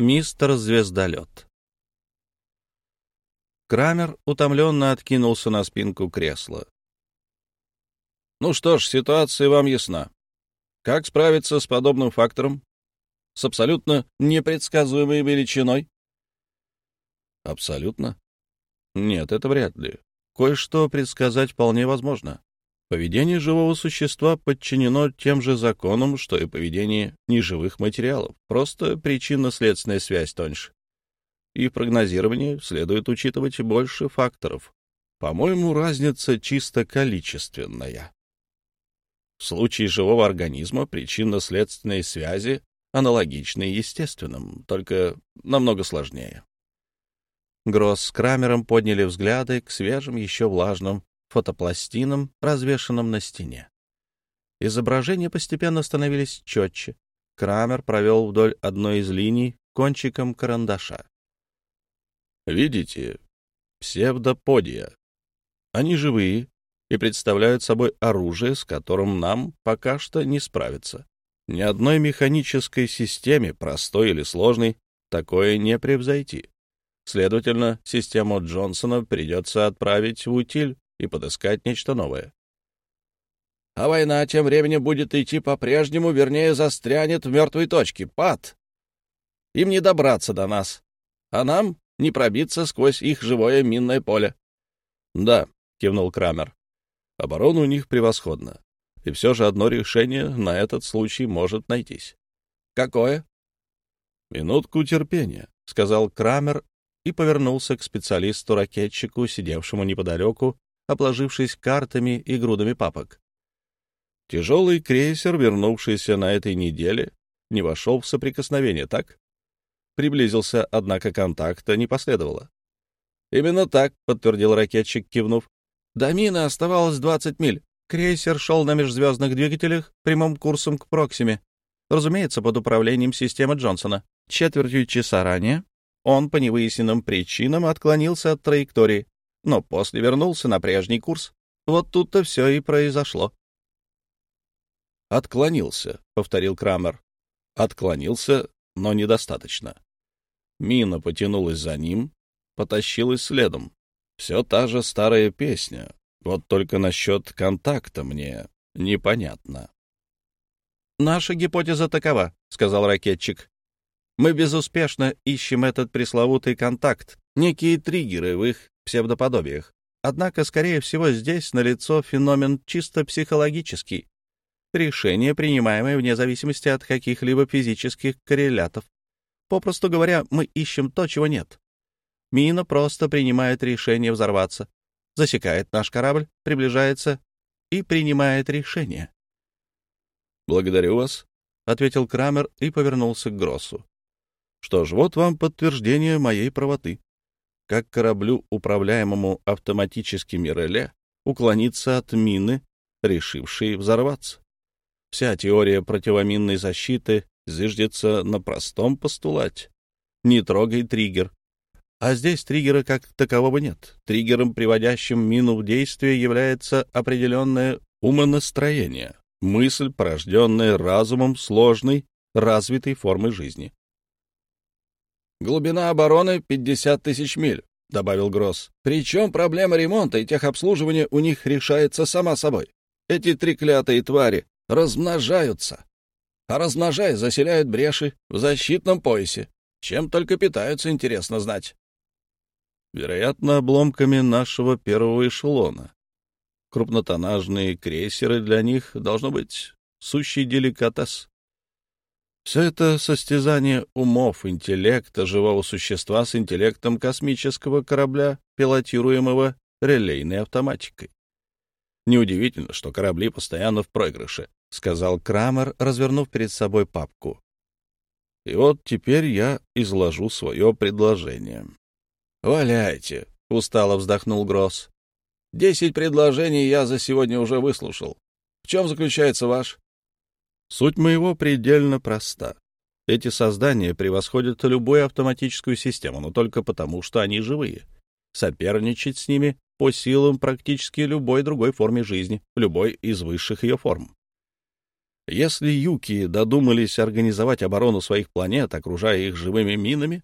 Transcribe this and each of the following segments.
Мистер Звездолет. Крамер утомленно откинулся на спинку кресла. «Ну что ж, ситуация вам ясна. Как справиться с подобным фактором? С абсолютно непредсказуемой величиной?» «Абсолютно? Нет, это вряд ли. Кое-что предсказать вполне возможно. Поведение живого существа подчинено тем же законам, что и поведение неживых материалов, просто причинно-следственная связь тоньше. И в прогнозировании следует учитывать больше факторов. По-моему, разница чисто количественная. В случае живого организма причинно-следственные связи аналогичны естественным, только намного сложнее. Гросс с Крамером подняли взгляды к свежим, еще влажным фотопластинам, развешанным на стене. Изображения постепенно становились четче. Крамер провел вдоль одной из линий кончиком карандаша. Видите? Псевдоподия. Они живые и представляют собой оружие, с которым нам пока что не справиться. Ни одной механической системе, простой или сложной, такое не превзойти. Следовательно, систему Джонсона придется отправить в утиль и подыскать нечто новое. А война тем временем будет идти по-прежнему, вернее, застрянет в мертвой точке. Пад! Им не добраться до нас, а нам не пробиться сквозь их живое минное поле. — Да, — кивнул Крамер. — Оборона у них превосходна. И все же одно решение на этот случай может найтись. — Какое? — Минутку терпения, — сказал Крамер и повернулся к специалисту-ракетчику, сидевшему неподалеку обложившись картами и грудами папок. Тяжелый крейсер, вернувшийся на этой неделе, не вошел в соприкосновение, так? Приблизился, однако контакта не последовало. «Именно так», — подтвердил ракетчик, кивнув. «До мины оставалось 20 миль. Крейсер шел на межзвездных двигателях прямым курсом к Проксиме. Разумеется, под управлением системы Джонсона. Четвертью часа ранее он по невыясненным причинам отклонился от траектории, но после вернулся на прежний курс. Вот тут-то все и произошло. «Отклонился», — повторил Крамер. «Отклонился, но недостаточно». Мина потянулась за ним, потащилась следом. Все та же старая песня, вот только насчет контакта мне непонятно. «Наша гипотеза такова», — сказал ракетчик. «Мы безуспешно ищем этот пресловутый контакт, некие триггеры в их псевдоподобиях. Однако, скорее всего, здесь налицо феномен чисто психологический. Решение, принимаемое вне зависимости от каких-либо физических коррелятов. Попросту говоря, мы ищем то, чего нет. Мина просто принимает решение взорваться, засекает наш корабль, приближается и принимает решение. «Благодарю вас», — ответил Крамер и повернулся к Гроссу. «Что ж, вот вам подтверждение моей правоты как кораблю, управляемому автоматическими реле, уклониться от мины, решившей взорваться. Вся теория противоминной защиты зиждется на простом постулате. Не трогай триггер. А здесь триггера как такового нет. Триггером, приводящим мину в действие, является определенное умонастроение, мысль, порожденная разумом сложной, развитой формы жизни. «Глубина обороны — 50 тысяч миль», — добавил Гросс. «Причем проблема ремонта и техобслуживания у них решается сама собой. Эти треклятые твари размножаются. А размножая, заселяют бреши в защитном поясе. Чем только питаются, интересно знать». «Вероятно, обломками нашего первого эшелона. Крупнотоннажные крейсеры для них должно быть сущий деликатес. Все это состязание умов, интеллекта живого существа с интеллектом космического корабля, пилотируемого релейной автоматикой. Неудивительно, что корабли постоянно в проигрыше, — сказал Крамер, развернув перед собой папку. И вот теперь я изложу свое предложение. — Валяйте, — устало вздохнул Гросс. — Десять предложений я за сегодня уже выслушал. В чем заключается ваш? Суть моего предельно проста. Эти создания превосходят любую автоматическую систему, но только потому, что они живые. Соперничать с ними по силам практически любой другой форме жизни, любой из высших ее форм. Если юки додумались организовать оборону своих планет, окружая их живыми минами,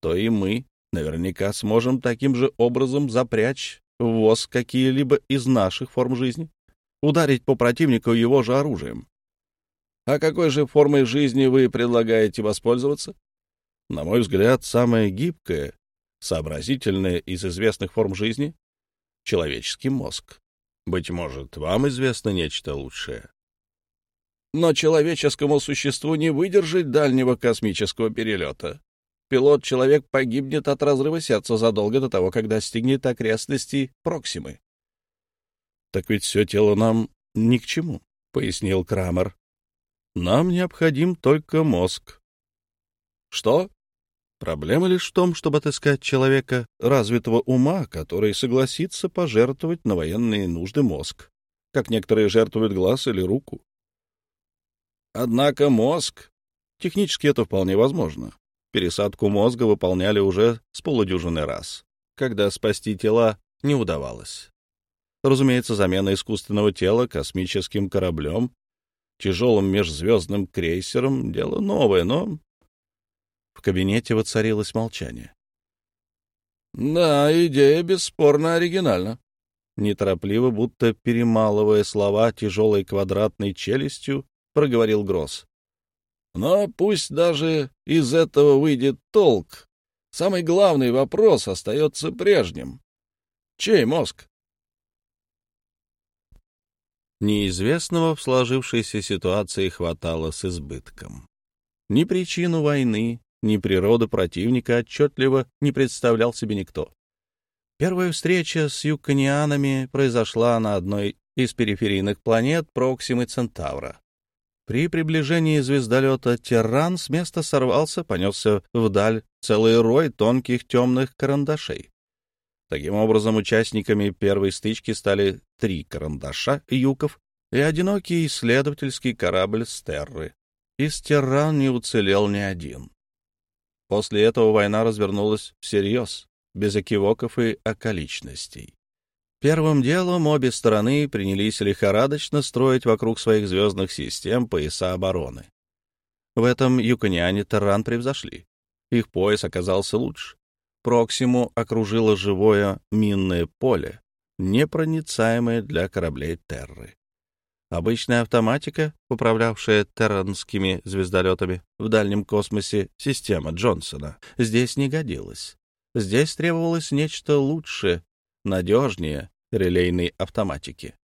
то и мы наверняка сможем таким же образом запрячь в ВОЗ какие-либо из наших форм жизни, ударить по противнику его же оружием. А какой же формой жизни вы предлагаете воспользоваться? На мой взгляд, самая гибкая, сообразительная из известных форм жизни — человеческий мозг. Быть может, вам известно нечто лучшее. Но человеческому существу не выдержать дальнего космического перелета. Пилот-человек погибнет от разрыва сердца задолго до того, как достигнет окрестностей Проксимы. — Так ведь все тело нам ни к чему, — пояснил Крамер. — Нам необходим только мозг. — Что? Проблема лишь в том, чтобы отыскать человека развитого ума, который согласится пожертвовать на военные нужды мозг, как некоторые жертвуют глаз или руку. Однако мозг... Технически это вполне возможно. Пересадку мозга выполняли уже с полудюжины раз, когда спасти тела не удавалось. Разумеется, замена искусственного тела космическим кораблем, тяжелым межзвездным крейсером — дело новое, но... В кабинете воцарилось молчание. — Да, идея бесспорно оригинальна. Неторопливо, будто перемалывая слова тяжелой квадратной челюстью, проговорил Гросс. Но пусть даже из этого выйдет толк, самый главный вопрос остается прежним. Чей мозг? Неизвестного в сложившейся ситуации хватало с избытком. Ни причину войны, ни природу противника отчетливо не представлял себе никто. Первая встреча с юконианами произошла на одной из периферийных планет Проксимы Центавра. При приближении звездолета «Тиран» с места сорвался, понесся вдаль целый рой тонких темных карандашей. Таким образом, участниками первой стычки стали три карандаша «Юков» и одинокий исследовательский корабль «Стерры». Из «Тиран» не уцелел ни один. После этого война развернулась всерьез, без окивоков и околичностей. Первым делом обе стороны принялись лихорадочно строить вокруг своих звездных систем пояса обороны. В этом юкониане Терран превзошли. Их пояс оказался лучше. Проксиму окружило живое минное поле, непроницаемое для кораблей Терры. Обычная автоматика, управлявшая терранскими звездолетами в дальнем космосе, система Джонсона, здесь не годилась. Здесь требовалось нечто лучшее, надежнее релейной автоматики.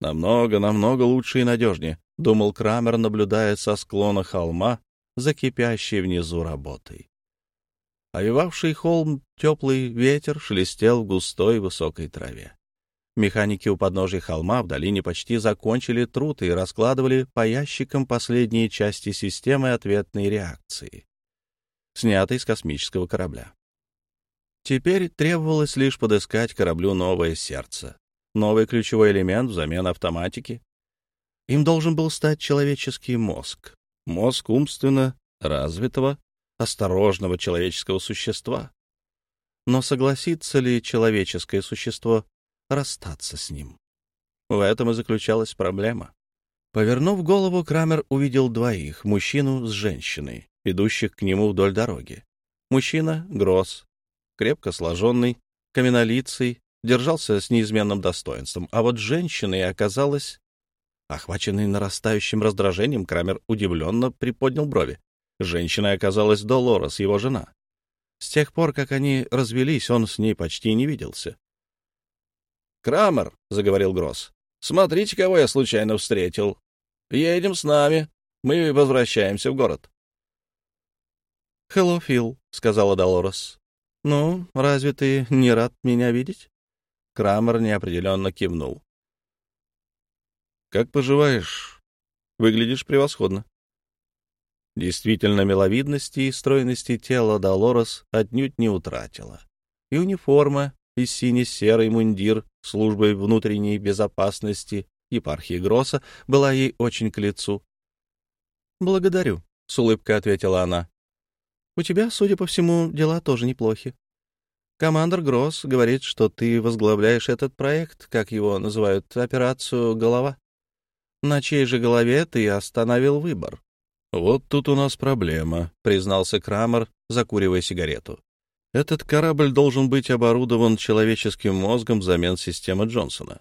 «Намного, намного лучше и надежнее», — думал Крамер, наблюдая со склона холма за кипящей внизу работой. Овивавший холм теплый ветер шелестел в густой высокой траве. Механики у подножия холма в долине почти закончили труд и раскладывали по ящикам последние части системы ответной реакции, снятой с космического корабля. Теперь требовалось лишь подыскать кораблю новое сердце, новый ключевой элемент взамен автоматики. Им должен был стать человеческий мозг, мозг умственно развитого, осторожного человеческого существа. Но согласится ли человеческое существо расстаться с ним? В этом и заключалась проблема. Повернув голову, Крамер увидел двоих, мужчину с женщиной, идущих к нему вдоль дороги. Мужчина — Гросс, крепко сложенный, каменолицый, держался с неизменным достоинством, а вот женщиной оказалась... Охваченный нарастающим раздражением, Крамер удивленно приподнял брови. Женщиной оказалась Долорес, его жена. С тех пор, как они развелись, он с ней почти не виделся. «Крамер», — заговорил Гросс, — «смотрите, кого я случайно встретил. Едем с нами. Мы возвращаемся в город». «Хелло, Фил», — сказала Долорес. «Ну, разве ты не рад меня видеть?» Крамер неопределенно кивнул. «Как поживаешь? Выглядишь превосходно». Действительно, миловидности и стройности тела Долорес отнюдь не утратила. И униформа, и сине-серый мундир службы внутренней безопасности епархии Гросса была ей очень к лицу. «Благодарю», — с улыбкой ответила она. У тебя, судя по всему, дела тоже неплохи. Командор Гросс говорит, что ты возглавляешь этот проект, как его называют, операцию «Голова». На чьей же голове ты остановил выбор? «Вот тут у нас проблема», — признался Крамер, закуривая сигарету. «Этот корабль должен быть оборудован человеческим мозгом взамен системы Джонсона.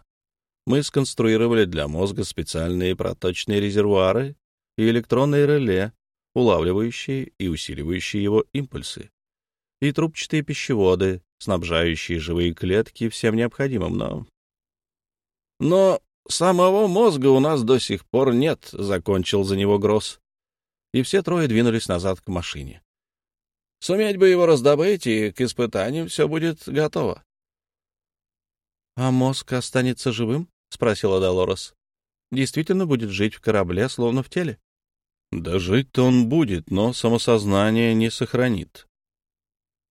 Мы сконструировали для мозга специальные проточные резервуары и электронные реле, улавливающие и усиливающие его импульсы, и трубчатые пищеводы, снабжающие живые клетки всем необходимым, но... Но самого мозга у нас до сих пор нет, — закончил за него Гросс. И все трое двинулись назад к машине. Суметь бы его раздобыть, и к испытанию все будет готово. — А мозг останется живым? — спросила Долорес. — Действительно будет жить в корабле, словно в теле? — Да жить-то он будет, но самосознание не сохранит.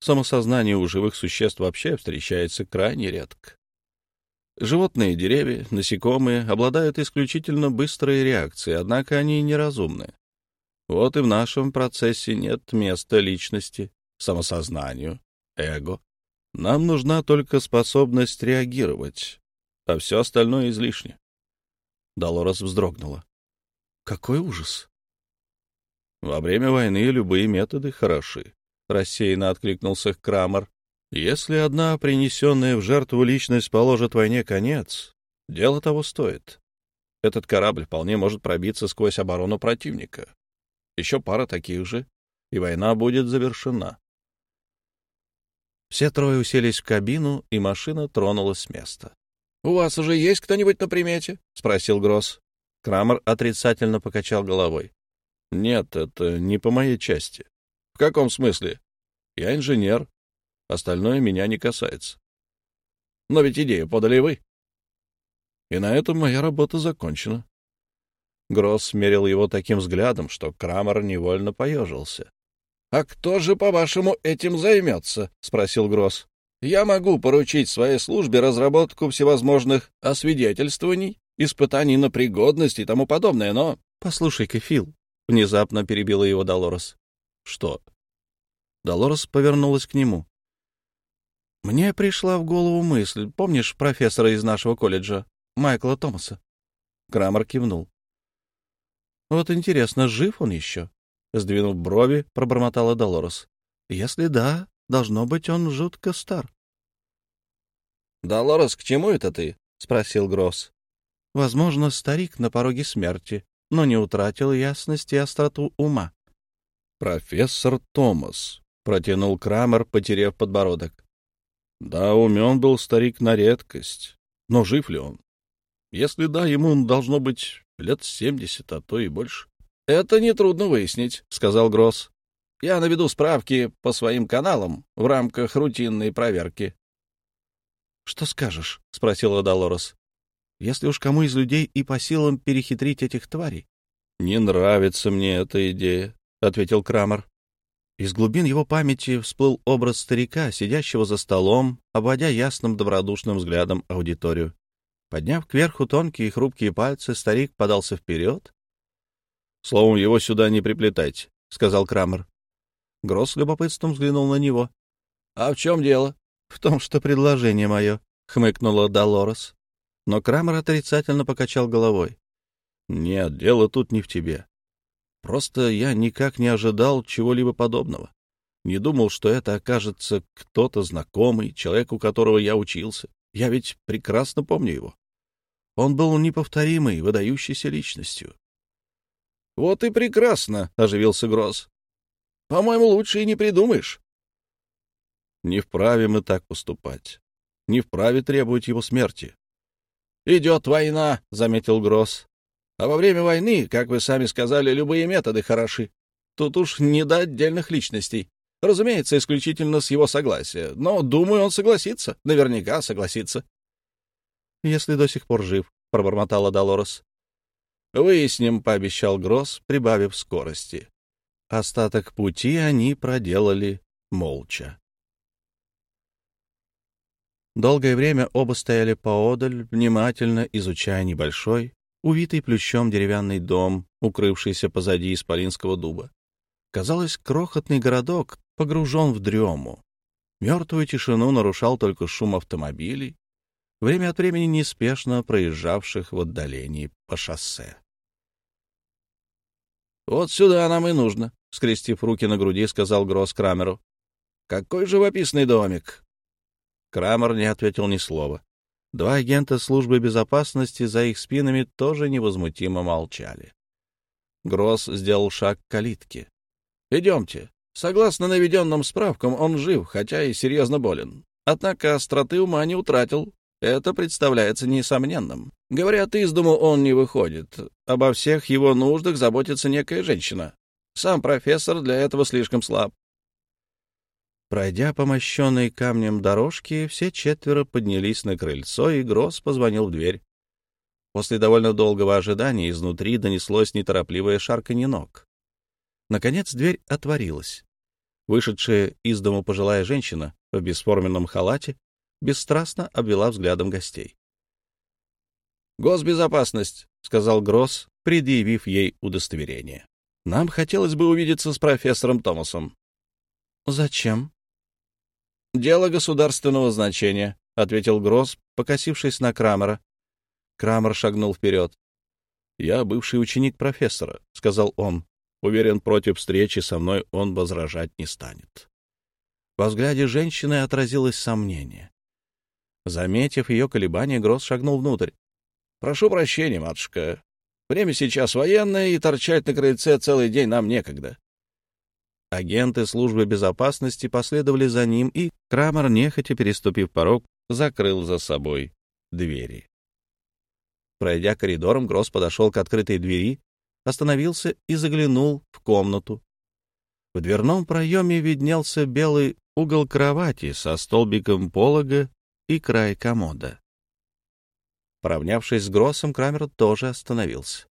Самосознание у живых существ вообще встречается крайне редко. Животные, деревья, насекомые обладают исключительно быстрой реакцией, однако они неразумны. Вот и в нашем процессе нет места личности, самосознанию, эго. Нам нужна только способность реагировать, а все остальное излишне. Долорес вздрогнула. Какой ужас! Во время войны любые методы хороши рассеянно откликнулся Крамер. Если одна принесенная в жертву личность положит войне конец, дело того стоит. Этот корабль вполне может пробиться сквозь оборону противника. Еще пара таких же, и война будет завершена. Все трое уселись в кабину, и машина тронулась с места. — У вас уже есть кто-нибудь на примете? — спросил Гросс. Крамер отрицательно покачал головой. — Нет, это не по моей части каком смысле? Я инженер. Остальное меня не касается. Но ведь идею подали вы. И на этом моя работа закончена. Гросс смерил его таким взглядом, что Крамер невольно поежился. — А кто же, по-вашему, этим займется? — спросил Гросс. — Я могу поручить своей службе разработку всевозможных освидетельствований, испытаний на пригодность и тому подобное, но... — Послушай-ка, Фил, — внезапно перебила его Долорес. — Что? Долорес повернулась к нему. «Мне пришла в голову мысль. Помнишь профессора из нашего колледжа, Майкла Томаса?» Крамер кивнул. «Вот интересно, жив он еще?» Сдвинув брови, пробормотала Долорес. «Если да, должно быть, он жутко стар». «Долорес, к чему это ты?» — спросил Гросс. «Возможно, старик на пороге смерти, но не утратил ясности и остроту ума». «Профессор Томас», — протянул Крамер, потеряв подбородок. Да, умен был старик на редкость. Но жив ли он? Если да, ему должно быть лет семьдесят, а то и больше. — Это нетрудно выяснить, — сказал Гросс. — Я наведу справки по своим каналам в рамках рутинной проверки. — Что скажешь? — спросила Долорес. — Если уж кому из людей и по силам перехитрить этих тварей? — Не нравится мне эта идея, — ответил Крамер. Из глубин его памяти всплыл образ старика, сидящего за столом, обводя ясным добродушным взглядом аудиторию. Подняв кверху тонкие и хрупкие пальцы, старик подался вперед. — Словом, его сюда не приплетайте, — сказал Крамер. Гросс любопытством взглянул на него. — А в чем дело? — В том, что предложение мое, — хмыкнула Долорес. Но Крамер отрицательно покачал головой. — Нет, дело тут не в тебе. Просто я никак не ожидал чего-либо подобного. Не думал, что это окажется кто-то знакомый, человек, у которого я учился. Я ведь прекрасно помню его. Он был неповторимой, выдающейся личностью. — Вот и прекрасно, — оживился Гросс. — По-моему, лучше и не придумаешь. — Не вправе мы так поступать. Не вправе требовать его смерти. — Идет война, — заметил Гросс. А во время войны, как вы сами сказали, любые методы хороши. Тут уж не до отдельных личностей. Разумеется, исключительно с его согласия. Но, думаю, он согласится. Наверняка согласится. — Если до сих пор жив, — пробормотала Долорес. — Выясним, — пообещал Гросс, прибавив скорости. Остаток пути они проделали молча. Долгое время оба стояли поодаль, внимательно изучая небольшой, увитый плющом деревянный дом, укрывшийся позади исполинского дуба. Казалось, крохотный городок погружен в дрему. Мертвую тишину нарушал только шум автомобилей, время от времени неспешно проезжавших в отдалении по шоссе. «Вот сюда нам и нужно», — скрестив руки на груди, сказал Гросс Крамеру. «Какой живописный домик!» Крамер не ответил ни слова. Два агента службы безопасности за их спинами тоже невозмутимо молчали. Гросс сделал шаг к калитке. «Идемте. Согласно наведенным справкам, он жив, хотя и серьезно болен. Однако остроты ума не утратил. Это представляется несомненным. Говорят, из дому он не выходит. Обо всех его нуждах заботится некая женщина. Сам профессор для этого слишком слаб. Пройдя по мощенной камнем дорожке, все четверо поднялись на крыльцо, и Гросс позвонил в дверь. После довольно долгого ожидания изнутри донеслось неторопливое шарканье ног. Наконец дверь отворилась. Вышедшая из дому пожилая женщина в бесформенном халате бесстрастно обвела взглядом гостей. «Госбезопасность», — сказал Гросс, предъявив ей удостоверение. «Нам хотелось бы увидеться с профессором Томасом». «Зачем?» «Дело государственного значения», — ответил Гросс, покосившись на Крамера. Крамер шагнул вперед. «Я бывший ученик профессора», — сказал он. Уверен, против встречи со мной он возражать не станет. Во взгляде женщины отразилось сомнение. Заметив ее колебания, Гросс шагнул внутрь. — Прошу прощения, матушка. Время сейчас военное, и торчать на крыльце целый день нам некогда. Агенты службы безопасности последовали за ним, и Крамер, нехотя переступив порог, закрыл за собой двери. Пройдя коридором, Гросс подошел к открытой двери, остановился и заглянул в комнату. В дверном проеме виднелся белый угол кровати со столбиком полога и край комода. Поравнявшись с Гроссом, Крамер тоже остановился.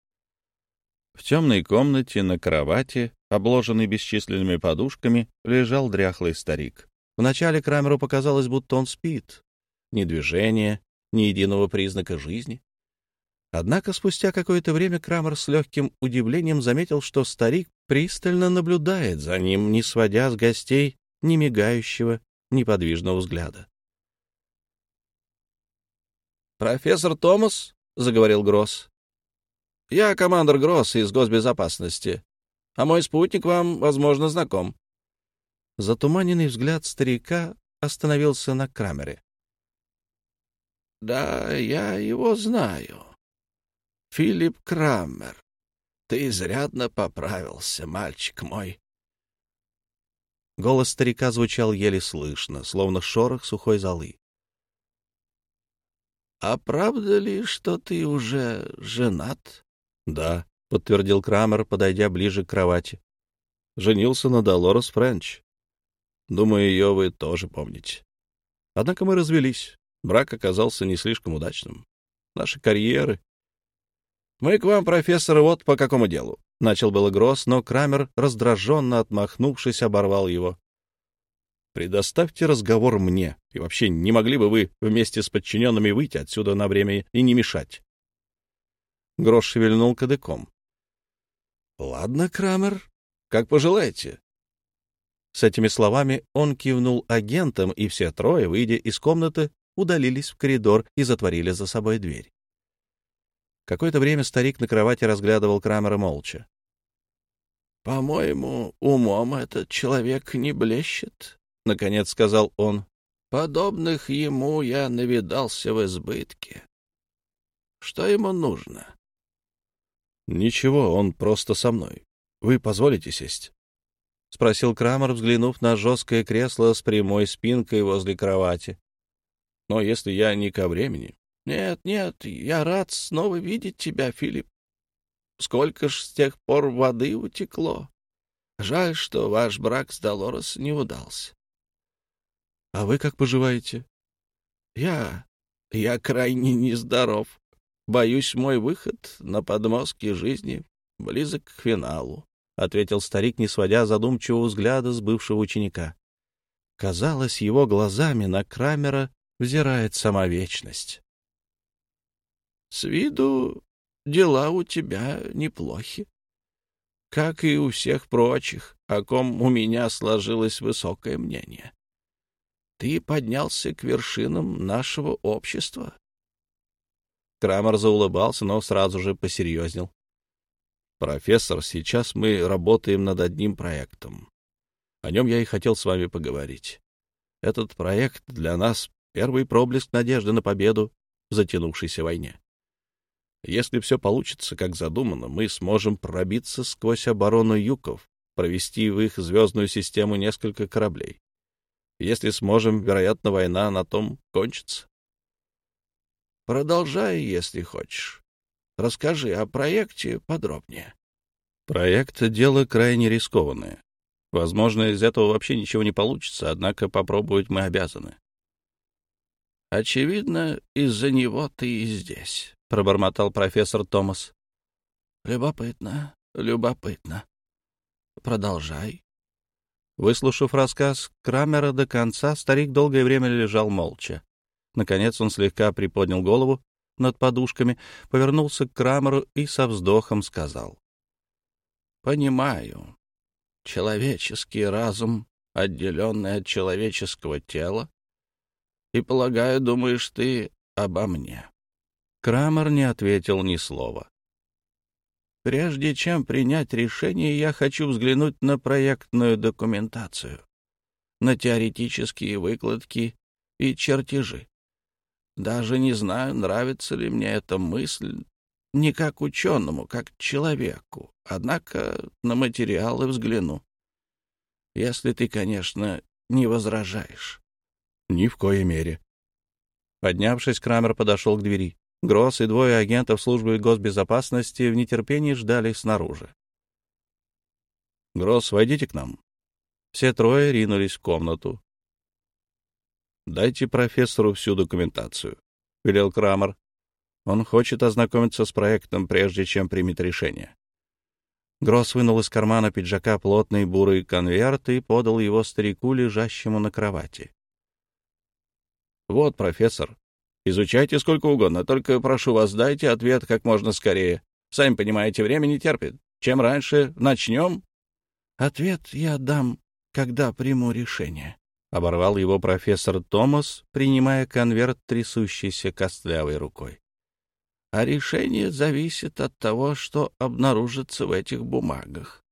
В темной комнате на кровати обложенный бесчисленными подушками, лежал дряхлый старик. Вначале Крамеру показалось, будто он спит. Ни движения, ни единого признака жизни. Однако спустя какое-то время Крамер с легким удивлением заметил, что старик пристально наблюдает за ним, не сводя с гостей ни мигающего, неподвижного взгляда. «Профессор Томас?» — заговорил Гросс. «Я командор Гросс из госбезопасности а мой спутник вам, возможно, знаком. Затуманенный взгляд старика остановился на Крамере. — Да, я его знаю. Филипп Крамер. Ты изрядно поправился, мальчик мой. Голос старика звучал еле слышно, словно шорох сухой золы. — А правда ли, что ты уже женат? — Да. — подтвердил Крамер, подойдя ближе к кровати. «Женился на Долорес Френч. Думаю, ее вы тоже помните. Однако мы развелись. Брак оказался не слишком удачным. Наши карьеры...» «Мы к вам, профессор, вот по какому делу?» — начал было Гросс, но Крамер, раздраженно отмахнувшись, оборвал его. «Предоставьте разговор мне, и вообще не могли бы вы вместе с подчиненными выйти отсюда на время и не мешать?» Грош шевельнул кадыком. Ладно, Крамер, как пожелаете. С этими словами он кивнул агентам, и все трое, выйдя из комнаты, удалились в коридор и затворили за собой дверь. Какое-то время старик на кровати разглядывал Крамера молча. — По-моему, умом этот человек не блещет, — наконец сказал он. — Подобных ему я навидался в избытке. Что ему нужно? «Ничего, он просто со мной. Вы позволите сесть?» — спросил Крамер, взглянув на жесткое кресло с прямой спинкой возле кровати. «Но если я не ко времени...» «Нет, нет, я рад снова видеть тебя, Филипп. Сколько ж с тех пор воды утекло. Жаль, что ваш брак с Долорес не удался». «А вы как поживаете?» «Я... я крайне нездоров. Боюсь, мой выход на подмостке жизни близок к финалу, — ответил старик, не сводя задумчивого взгляда с бывшего ученика. Казалось, его глазами на Крамера взирает сама вечность. — С виду дела у тебя неплохи, как и у всех прочих, о ком у меня сложилось высокое мнение. Ты поднялся к вершинам нашего общества, Крамер заулыбался, но сразу же посерьезнел. «Профессор, сейчас мы работаем над одним проектом. О нем я и хотел с вами поговорить. Этот проект для нас — первый проблеск надежды на победу в затянувшейся войне. Если все получится, как задумано, мы сможем пробиться сквозь оборону юков, провести в их звездную систему несколько кораблей. Если сможем, вероятно, война на том кончится. Продолжай, если хочешь. Расскажи о проекте подробнее. Проект — дело крайне рискованное. Возможно, из этого вообще ничего не получится, однако попробовать мы обязаны. Очевидно, из-за него ты и здесь, — пробормотал профессор Томас. Любопытно, любопытно. Продолжай. Выслушав рассказ Крамера до конца, старик долгое время лежал молча. Наконец он слегка приподнял голову над подушками, повернулся к Крамеру и со вздохом сказал. — Понимаю. Человеческий разум, отделенный от человеческого тела, и, полагаю, думаешь ты обо мне. Крамер не ответил ни слова. Прежде чем принять решение, я хочу взглянуть на проектную документацию, на теоретические выкладки и чертежи. Даже не знаю, нравится ли мне эта мысль, не как ученому, как человеку, однако на материалы взгляну. Если ты, конечно, не возражаешь. Ни в коей мере. Поднявшись, Крамер подошел к двери. Гросс и двое агентов службы госбезопасности в нетерпении ждали снаружи. «Гросс, войдите к нам». Все трое ринулись в комнату. «Дайте профессору всю документацию», — велел Крамер. «Он хочет ознакомиться с проектом, прежде чем примет решение». Гросс вынул из кармана пиджака плотный бурый конверт и подал его старику, лежащему на кровати. «Вот, профессор, изучайте сколько угодно, только прошу вас, дайте ответ как можно скорее. Сами понимаете, время не терпит. Чем раньше начнем...» «Ответ я дам, когда приму решение», — оборвал его профессор Томас, принимая конверт трясущейся костлявой рукой. «А решение зависит от того, что обнаружится в этих бумагах.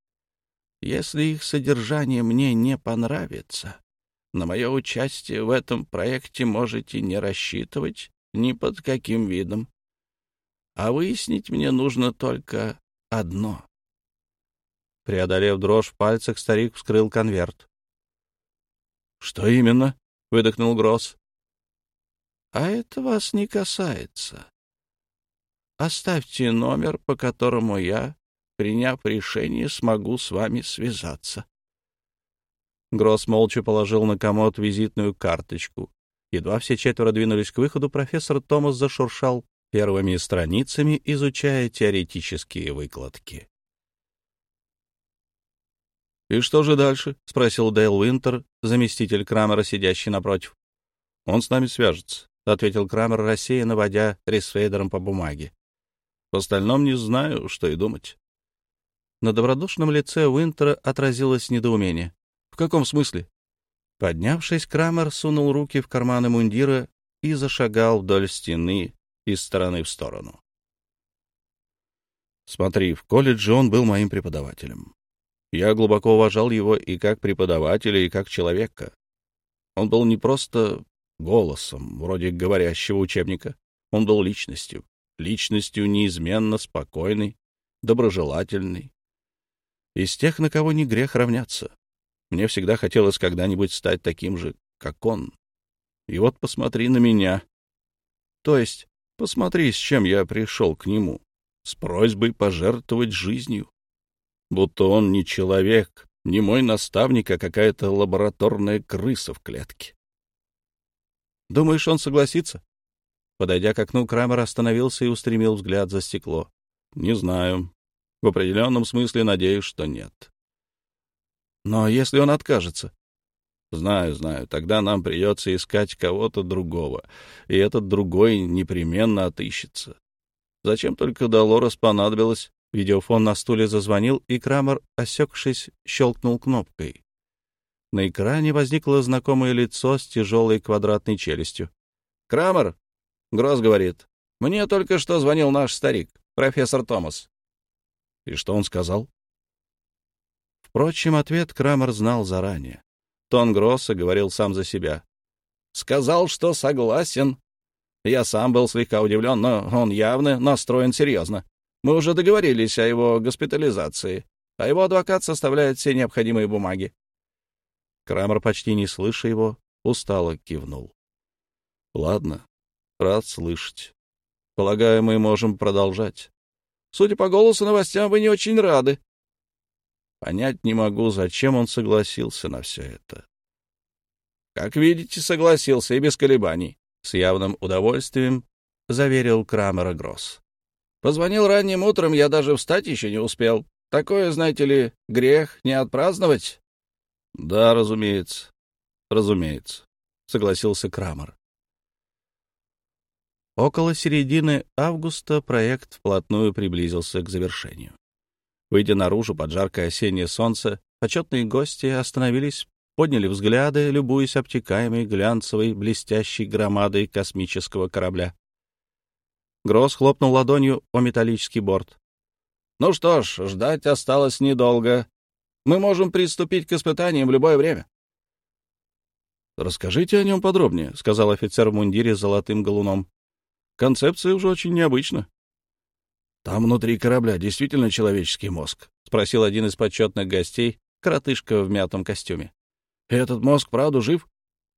Если их содержание мне не понравится, на мое участие в этом проекте можете не рассчитывать ни под каким видом. А выяснить мне нужно только одно. Преодолев дрожь в пальцах, старик вскрыл конверт. — Что именно? — выдохнул Гросс. — А это вас не касается. Оставьте номер, по которому я, приняв решение, смогу с вами связаться. Гросс молча положил на комод визитную карточку. Едва все четверо двинулись к выходу, профессор Томас зашуршал первыми страницами, изучая теоретические выкладки. «И что же дальше?» — спросил Дейл Уинтер, заместитель Крамера, сидящий напротив. «Он с нами свяжется», — ответил Крамер, рассеянно водя ресфейдером по бумаге. «В остальном не знаю, что и думать». На добродушном лице Уинтера отразилось недоумение. В каком смысле? Поднявшись, Крамер сунул руки в карманы мундира и зашагал вдоль стены из стороны в сторону. Смотри, в колледже он был моим преподавателем. Я глубоко уважал его и как преподавателя, и как человека. Он был не просто голосом, вроде говорящего учебника. Он был личностью, личностью неизменно спокойной, доброжелательной. Из тех, на кого не грех равняться. Мне всегда хотелось когда-нибудь стать таким же, как он. И вот посмотри на меня. То есть, посмотри, с чем я пришел к нему. С просьбой пожертвовать жизнью. Будто он не человек, не мой наставник, а какая-то лабораторная крыса в клетке. Думаешь, он согласится? Подойдя к окну, Крамер остановился и устремил взгляд за стекло. Не знаю. В определенном смысле надеюсь, что нет. Но если он откажется? Знаю, знаю, тогда нам придется искать кого-то другого, и этот другой непременно отыщется. Зачем только Долорес понадобилось? Видеофон на стуле зазвонил, и Крамер, осекшись, щелкнул кнопкой. На экране возникло знакомое лицо с тяжелой квадратной челюстью. «Крамер!» — Гросс говорит. Мне только что звонил наш старик, профессор Томас. И что он сказал? Впрочем, ответ Крамер знал заранее. Тон Гросса говорил сам за себя. Сказал, что согласен. Я сам был слегка удивлен, но он явно настроен серьезно. Мы уже договорились о его госпитализации, а его адвокат составляет все необходимые бумаги. Крамер, почти не слыша его, устало кивнул. — Ладно, рад слышать. Полагаю, мы можем продолжать. Судя по голосу новостям, вы не очень рады. Понять не могу, зачем он согласился на все это. Как видите, согласился и без колебаний. С явным удовольствием заверил Крамера Гросс. Позвонил ранним утром, я даже встать еще не успел. Такое, знаете ли, грех не отпраздновать. — Да, разумеется, разумеется, — согласился Крамер. Около середины августа проект вплотную приблизился к завершению. Выйдя наружу под жаркое осеннее солнце, почетные гости остановились, подняли взгляды, любуясь обтекаемой глянцевой блестящей громадой космического корабля. Гросс хлопнул ладонью о металлический борт. — Ну что ж, ждать осталось недолго. Мы можем приступить к испытаниям в любое время. — Расскажите о нем подробнее, — сказал офицер в мундире с золотым галуном. Концепция уже очень необычна. — Там внутри корабля действительно человеческий мозг? — спросил один из почетных гостей, коротышка в мятом костюме. — Этот мозг, правда, жив?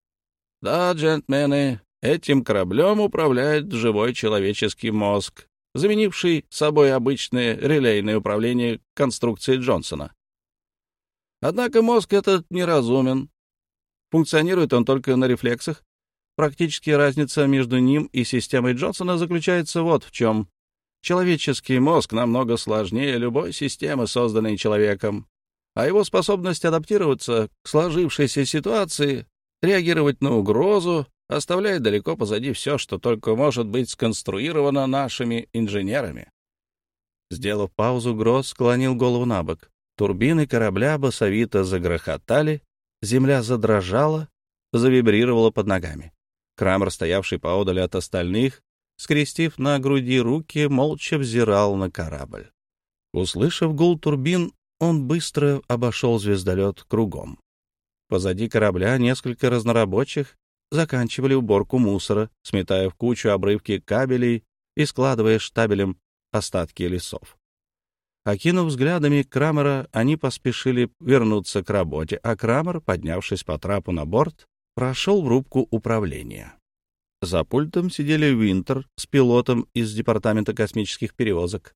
— Да, джентльмены, этим кораблем управляет живой человеческий мозг, заменивший собой обычное релейное управление конструкцией Джонсона. Однако мозг этот неразумен. Функционирует он только на рефлексах, Практически разница между ним и системой Джонсона заключается вот в чем. Человеческий мозг намного сложнее любой системы, созданной человеком, а его способность адаптироваться к сложившейся ситуации, реагировать на угрозу, оставляет далеко позади все, что только может быть сконструировано нашими инженерами. Сделав паузу, Гросс склонил голову на бок. Турбины корабля басовито загрохотали, земля задрожала, завибрировала под ногами. Крамер, стоявший поодаль от остальных, скрестив на груди руки, молча взирал на корабль. Услышав гул турбин, он быстро обошел звездолет кругом. Позади корабля несколько разнорабочих заканчивали уборку мусора, сметая в кучу обрывки кабелей и складывая штабелем остатки лесов. Окинув взглядами Крамера, они поспешили вернуться к работе, а Крамер, поднявшись по трапу на борт, прошел в рубку управления. За пультом сидели Винтер с пилотом из Департамента космических перевозок.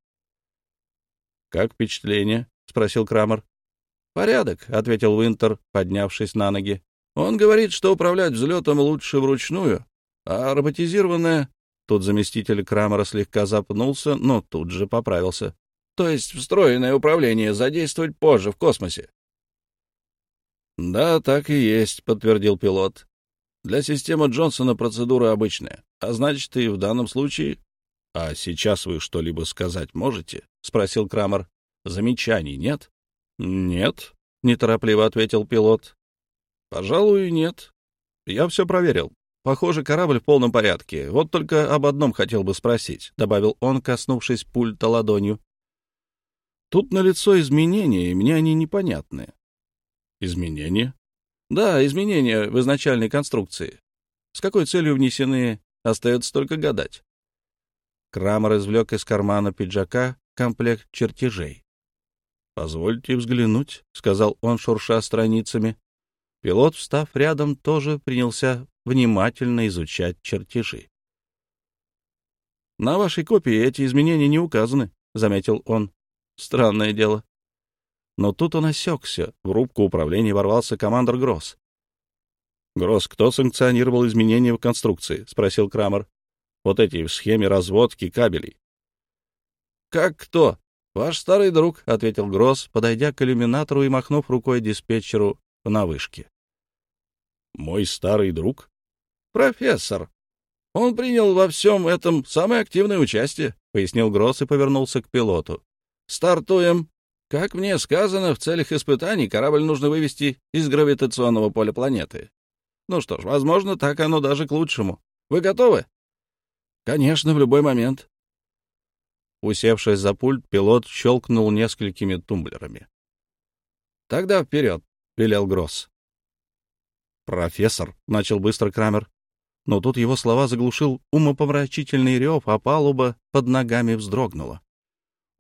«Как впечатление?» — спросил Крамер. «Порядок», — ответил Винтер, поднявшись на ноги. «Он говорит, что управлять взлетом лучше вручную, а роботизированное...» Тут заместитель Крамера слегка запнулся, но тут же поправился. «То есть встроенное управление задействовать позже в космосе. «Да, так и есть», — подтвердил пилот. «Для системы Джонсона процедура обычная, а значит, и в данном случае...» «А сейчас вы что-либо сказать можете?» — спросил Крамер. «Замечаний нет?» «Нет», — неторопливо ответил пилот. «Пожалуй, нет. Я все проверил. Похоже, корабль в полном порядке. Вот только об одном хотел бы спросить», — добавил он, коснувшись пульта ладонью. «Тут налицо изменения, и мне они непонятны. Изменения? Да, изменения в изначальной конструкции. С какой целью внесены, остается только гадать. Крамер извлек из кармана пиджака комплект чертежей. «Позвольте взглянуть», — сказал он, шурша страницами. Пилот, встав рядом, тоже принялся внимательно изучать чертежи. «На вашей копии эти изменения не указаны», — заметил он. «Странное дело. Но тут он осекся. В рубку управления ворвался командор Гросс. «Гросс, кто санкционировал изменения в конструкции?» — спросил Крамер. «Вот эти в схеме разводки кабелей». «Как кто? Ваш старый друг», — ответил Гросс, подойдя к иллюминатору и махнув рукой диспетчеру на вышке. «Мой старый друг?» «Профессор. Он принял во всем этом самое активное участие», — пояснил Гросс и повернулся к пилоту. «Стартуем как мне сказано, в целях испытаний корабль нужно вывести из гравитационного поля планеты. Ну что ж, возможно, так оно даже к лучшему. Вы готовы? Конечно, в любой момент. Усевшись за пульт, пилот щелкнул несколькими тумблерами. «Тогда вперед!» — велел Гросс. «Профессор!» — начал быстро Крамер. Но тут его слова заглушил умопомрачительный рев, а палуба под ногами вздрогнула.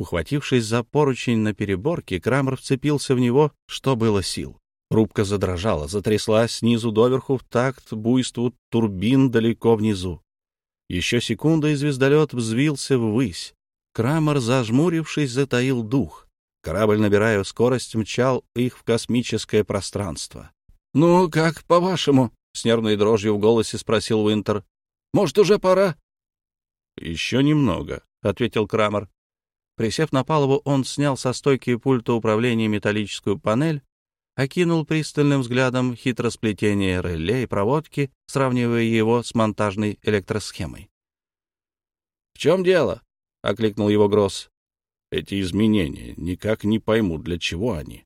Ухватившись за поручень на переборке, Крамер вцепился в него, что было сил. Рубка задрожала, затряслась снизу доверху в такт буйству турбин далеко внизу. Еще секунда, и звездолет взвился ввысь. Крамер, зажмурившись, затаил дух. Корабль, набирая скорость, мчал их в космическое пространство. — Ну, как по-вашему? — с нервной дрожью в голосе спросил Уинтер. — Может, уже пора? — Еще немного, — ответил Крамер. Присев на палубу, он снял со стойки пульта управления металлическую панель, окинул пристальным взглядом хитросплетение реле и проводки, сравнивая его с монтажной электросхемой. — В чем дело? — окликнул его Гросс. — Эти изменения никак не пойму, для чего они.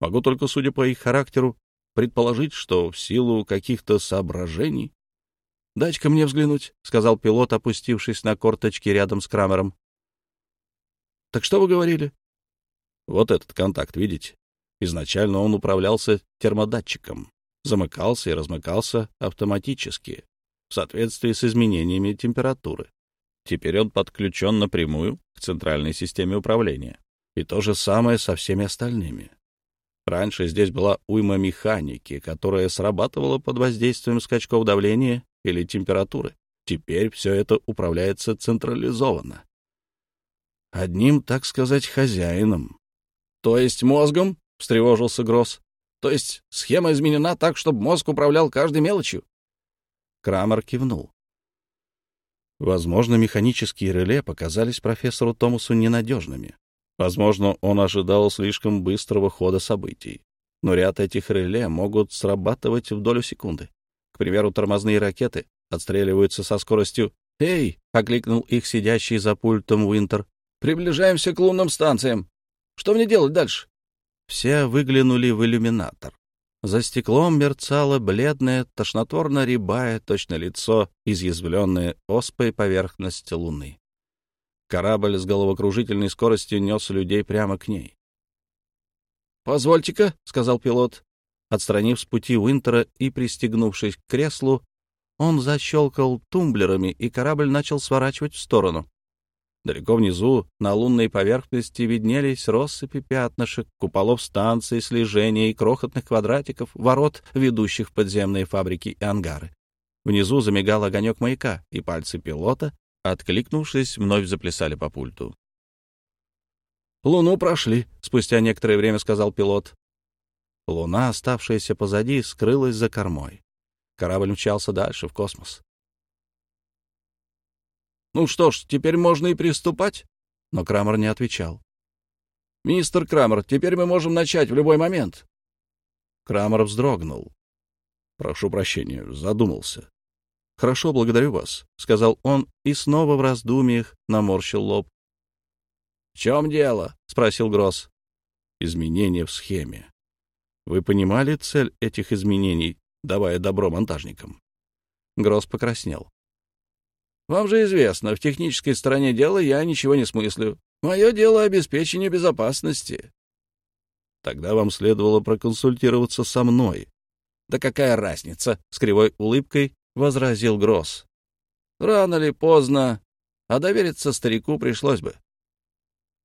Могу только, судя по их характеру, предположить, что в силу каких-то соображений... — Дай-ка мне взглянуть, — сказал пилот, опустившись на корточки рядом с Крамером. — Так что вы говорили? — Вот этот контакт, видите? Изначально он управлялся термодатчиком, замыкался и размыкался автоматически в соответствии с изменениями температуры. Теперь он подключен напрямую к центральной системе управления. И то же самое со всеми остальными. Раньше здесь была уйма механики, которая срабатывала под воздействием скачков давления или температуры. Теперь все это управляется централизованно. Одним, так сказать, хозяином. — То есть мозгом? — встревожился Гросс. — То есть схема изменена так, чтобы мозг управлял каждой мелочью? Крамер кивнул. Возможно, механические реле показались профессору Томасу ненадежными. Возможно, он ожидал слишком быстрого хода событий. Но ряд этих реле могут срабатывать в долю секунды. К примеру, тормозные ракеты отстреливаются со скоростью «Эй!» — окликнул их сидящий за пультом Уинтер. «Приближаемся к лунным станциям. Что мне делать дальше?» Все выглянули в иллюминатор. За стеклом мерцало бледное, тошнотворно-рябая, точно лицо, изъязвленное оспой поверхность Луны. Корабль с головокружительной скоростью нес людей прямо к ней. «Позвольте-ка», — сказал пилот. Отстранив с пути Уинтера и пристегнувшись к креслу, он защелкал тумблерами, и корабль начал сворачивать в сторону. Далеко внизу, на лунной поверхности, виднелись россыпи пятнышек, куполов станций слежения и крохотных квадратиков, ворот, ведущих в подземные фабрики и ангары. Внизу замигал огонек маяка, и пальцы пилота Откликнувшись, вновь заплясали по пульту. «Луну прошли», — спустя некоторое время сказал пилот. Луна, оставшаяся позади, скрылась за кормой. Корабль мчался дальше, в космос. «Ну что ж, теперь можно и приступать?» Но Крамер не отвечал. «Мистер Крамер, теперь мы можем начать в любой момент». Крамер вздрогнул. «Прошу прощения, задумался. «Хорошо, благодарю вас», — сказал он и снова в раздумьях наморщил лоб. «В чем дело?» — спросил Гросс. «Изменения в схеме. Вы понимали цель этих изменений, давая добро монтажникам?» Гросс покраснел. «Вам же известно, в технической стороне дела я ничего не смыслю. Мое дело — обеспечение безопасности». «Тогда вам следовало проконсультироваться со мной». «Да какая разница?» — с кривой улыбкой — возразил Гросс. «Рано ли, поздно, а довериться старику пришлось бы».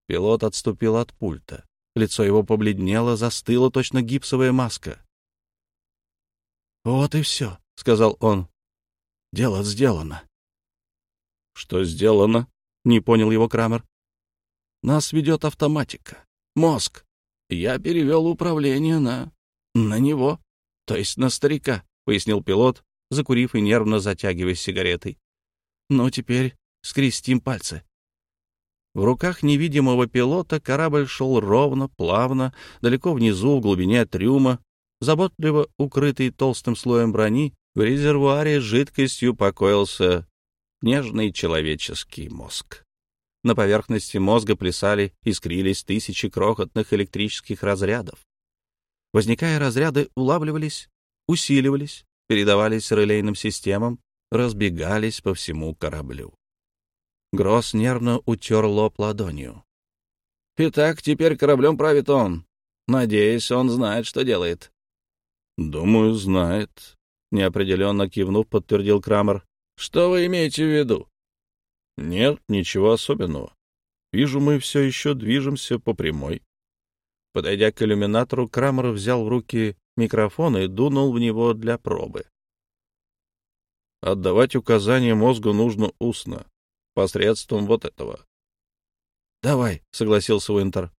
Пилот отступил от пульта. Лицо его побледнело, застыло точно гипсовая маска. «Вот и все», — сказал он. «Дело сделано». «Что сделано?» — не понял его Крамер. «Нас ведет автоматика. Мозг. Я перевел управление на... на него, то есть на старика», — пояснил пилот, закурив и нервно затягиваясь сигаретой. «Ну, теперь скрестим пальцы». В руках невидимого пилота корабль шел ровно, плавно, далеко внизу, в глубине трюма, заботливо укрытый толстым слоем брони, в резервуаре с жидкостью покоился нежный человеческий мозг. На поверхности мозга плясали, искрились тысячи крохотных электрических разрядов. Возникая разряды, улавливались, усиливались, передавались релейным системам, разбегались по всему кораблю. Гросс нервно утер лоб ладонью. «Итак, теперь кораблем правит он. Надеюсь, он знает, что делает». «Думаю, знает», — неопределенно кивнув, подтвердил Крамер. «Что вы имеете в виду?» «Нет, ничего особенного. Вижу, мы все еще движемся по прямой». Подойдя к иллюминатору, Крамер взял в руки микрофон и дунул в него для пробы. Отдавать указания мозгу нужно устно, посредством вот этого. — Давай, — согласился Уинтер.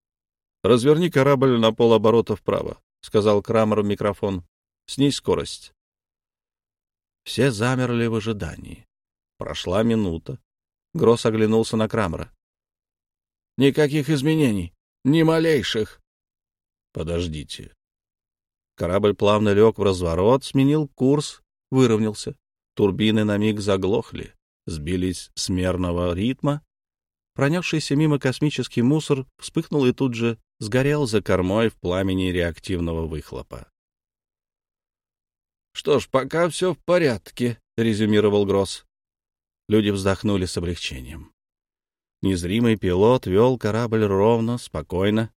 — Разверни корабль на полоборота вправо, — сказал Крамер в микрофон. — Снизь скорость. Все замерли в ожидании. Прошла минута. Гросс оглянулся на Крамера. — Никаких изменений. Ни малейших. — Подождите. Корабль плавно лег в разворот, сменил курс, выровнялся. Турбины на миг заглохли, сбились с мерного ритма. Пронесшийся мимо космический мусор вспыхнул и тут же сгорел за кормой в пламени реактивного выхлопа. — Что ж, пока все в порядке, — резюмировал Гросс. Люди вздохнули с облегчением. Незримый пилот вел корабль ровно, спокойно.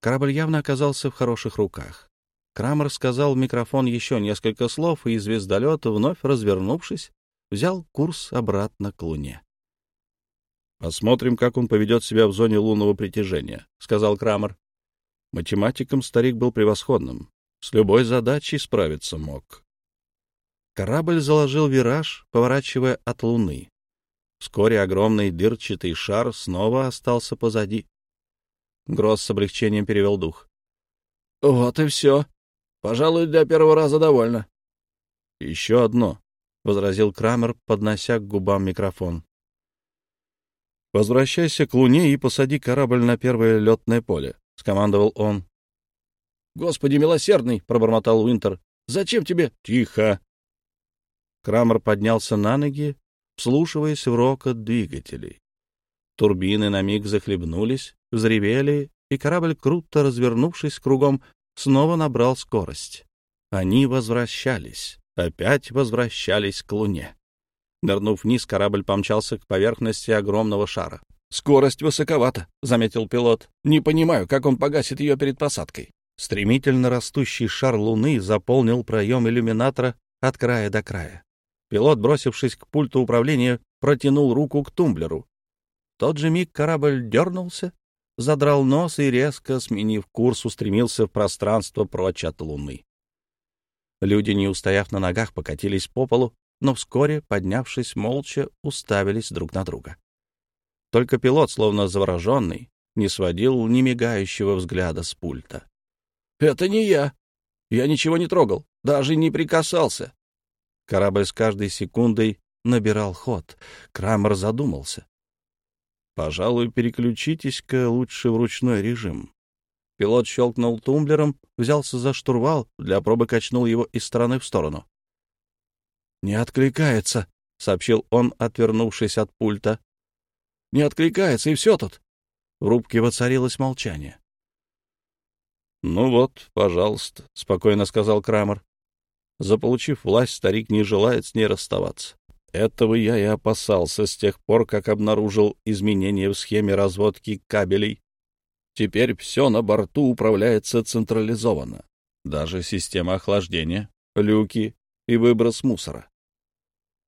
Корабль явно оказался в хороших руках. Крамер сказал в микрофон еще несколько слов, и звездолет, вновь развернувшись, взял курс обратно к Луне. «Посмотрим, как он поведет себя в зоне лунного притяжения», — сказал Крамер. Математиком старик был превосходным. С любой задачей справиться мог. Корабль заложил вираж, поворачивая от Луны. Вскоре огромный дырчатый шар снова остался позади. Гросс с облегчением перевел дух. — Вот и все. Пожалуй, для первого раза довольно. — Еще одно, — возразил Крамер, поднося к губам микрофон. — Возвращайся к Луне и посади корабль на первое летное поле, — скомандовал он. — Господи милосердный, — пробормотал Уинтер. — Зачем тебе? — Тихо. Крамер поднялся на ноги, вслушиваясь в рокот двигателей. Турбины на миг захлебнулись, взревели, и корабль, круто развернувшись кругом, снова набрал скорость. Они возвращались, опять возвращались к Луне. Нырнув вниз, корабль помчался к поверхности огромного шара. «Скорость высоковата», — заметил пилот. «Не понимаю, как он погасит ее перед посадкой». Стремительно растущий шар Луны заполнил проем иллюминатора от края до края. Пилот, бросившись к пульту управления, протянул руку к тумблеру. В тот же миг корабль дернулся, задрал нос и, резко сменив курс, устремился в пространство прочь от Луны. Люди, не устояв на ногах, покатились по полу, но вскоре, поднявшись молча, уставились друг на друга. Только пилот, словно завороженный, не сводил ни мигающего взгляда с пульта. — Это не я. Я ничего не трогал, даже не прикасался. Корабль с каждой секундой набирал ход. Крамер задумался. Пожалуй, переключитесь-ка лучше в ручной режим. Пилот щелкнул тумблером, взялся за штурвал, для пробы качнул его из стороны в сторону. «Не откликается», — сообщил он, отвернувшись от пульта. «Не откликается, и все тут». В рубке воцарилось молчание. «Ну вот, пожалуйста», — спокойно сказал Крамер. Заполучив власть, старик не желает с ней расставаться. Этого я и опасался с тех пор, как обнаружил изменения в схеме разводки кабелей. Теперь все на борту управляется централизованно. Даже система охлаждения, люки и выброс мусора.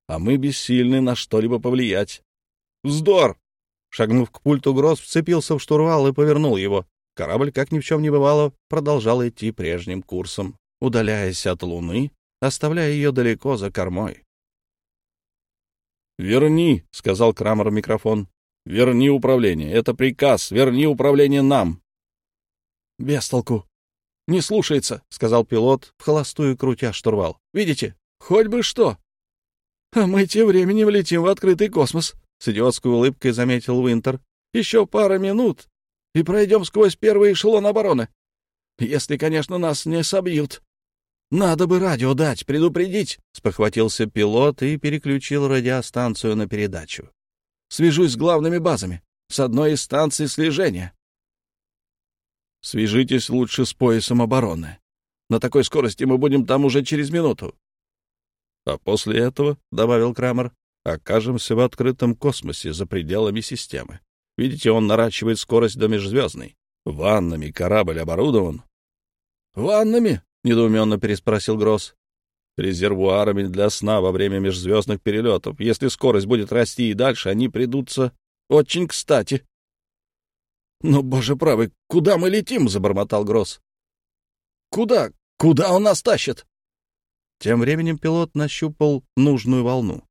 А мы бессильны на что-либо повлиять. Вздор! Шагнув к пульту, Гросс вцепился в штурвал и повернул его. Корабль, как ни в чем не бывало, продолжал идти прежним курсом, удаляясь от Луны, оставляя ее далеко за кормой. «Верни», — сказал Крамер в микрофон. «Верни управление. Это приказ. Верни управление нам». «Без толку. Не слушается», — сказал пилот, в холостую крутя штурвал. «Видите? Хоть бы что!» «А мы тем временем летим в открытый космос», — с идиотской улыбкой заметил Уинтер. «Еще пара минут, и пройдем сквозь первый эшелон обороны. Если, конечно, нас не собьют». «Надо бы радио дать, предупредить», — спохватился пилот и переключил радиостанцию на передачу. «Свяжусь с главными базами, с одной из станций слежения». «Свяжитесь лучше с поясом обороны. На такой скорости мы будем там уже через минуту». А после этого, — добавил Крамер, — окажемся в открытом космосе за пределами системы. Видите, он наращивает скорость до межзвездной. Ваннами корабль оборудован. — Ваннами? — недоуменно переспросил Гросс. — Резервуарами для сна во время межзвездных перелетов. Если скорость будет расти и дальше, они придутся очень кстати. — Но, боже правый, куда мы летим? — забормотал Гросс. — Куда? Куда он нас тащит? Тем временем пилот нащупал нужную волну.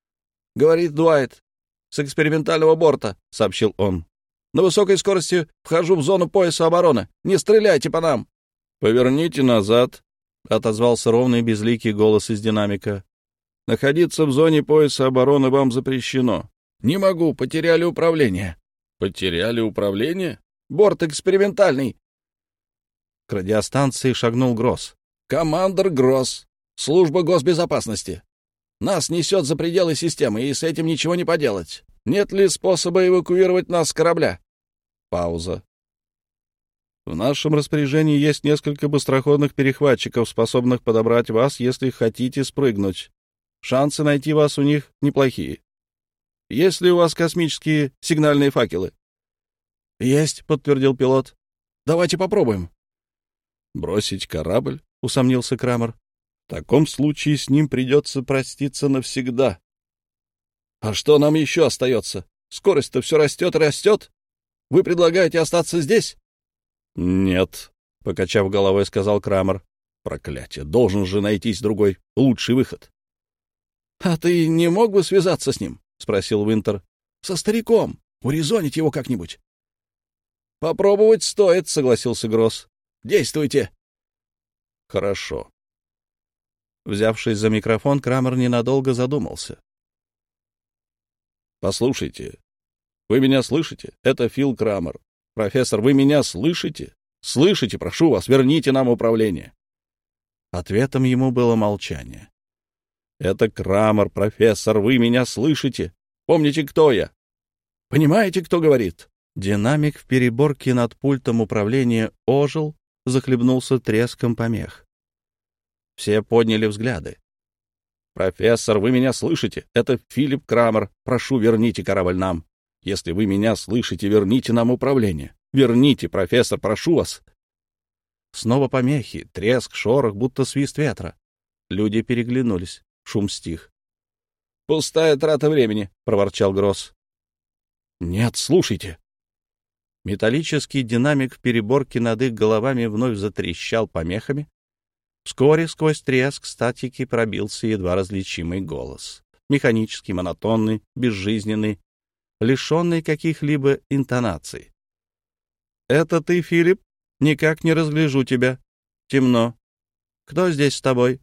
— Говорит Дуайт, с экспериментального борта, — сообщил он. — На высокой скорости вхожу в зону пояса обороны. Не стреляйте по нам. — Поверните назад, — отозвался ровный безликий голос из динамика. — Находиться в зоне пояса обороны вам запрещено. — Не могу, потеряли управление. — Потеряли управление? — Борт экспериментальный. К радиостанции шагнул Гросс. — Командор Гросс. Служба госбезопасности. Нас несет за пределы системы, и с этим ничего не поделать. Нет ли способа эвакуировать нас с корабля? Пауза. В нашем распоряжении есть несколько быстроходных перехватчиков, способных подобрать вас, если хотите спрыгнуть. Шансы найти вас у них неплохие. Есть ли у вас космические сигнальные факелы? — Есть, — подтвердил пилот. — Давайте попробуем. — Бросить корабль? — усомнился Крамер. В таком случае с ним придется проститься навсегда. — А что нам еще остается? Скорость-то все растет и растет. Вы предлагаете остаться здесь? — Нет, — покачав головой, сказал Крамер. — Проклятие, должен же найтись другой, лучший выход. — А ты не мог бы связаться с ним? — спросил Винтер. — Со стариком. Урезонить его как-нибудь. — Попробовать стоит, — согласился Гросс. — Действуйте. — Хорошо. Взявшись за микрофон, Крамер ненадолго задумался. «Послушайте, вы меня слышите? Это Фил Крамер. Профессор, вы меня слышите? Слышите, прошу вас, верните нам управление». Ответом ему было молчание. «Это Крамер, профессор, вы меня слышите? Помните, кто я? Понимаете, кто говорит?» Динамик в переборке над пультом управления ожил, захлебнулся треском помех. Все подняли взгляды. «Профессор, вы меня слышите? Это Филипп Крамер. Прошу, верните корабль нам. Если вы меня слышите, верните нам управление. Верните, профессор, прошу вас». Снова помехи, треск, шорох, будто свист ветра. Люди переглянулись. Шум стих. «Пустая трата времени», — проворчал Гросс. «Нет, слушайте». Металлический динамик в переборке над их головами вновь затрещал помехами, Вскоре сквозь треск статики пробился едва различимый голос. Механический, монотонный, безжизненный, лишенный каких-либо интонаций. «Это ты, Филипп? Никак не разгляжу тебя. Темно. Кто здесь с тобой?»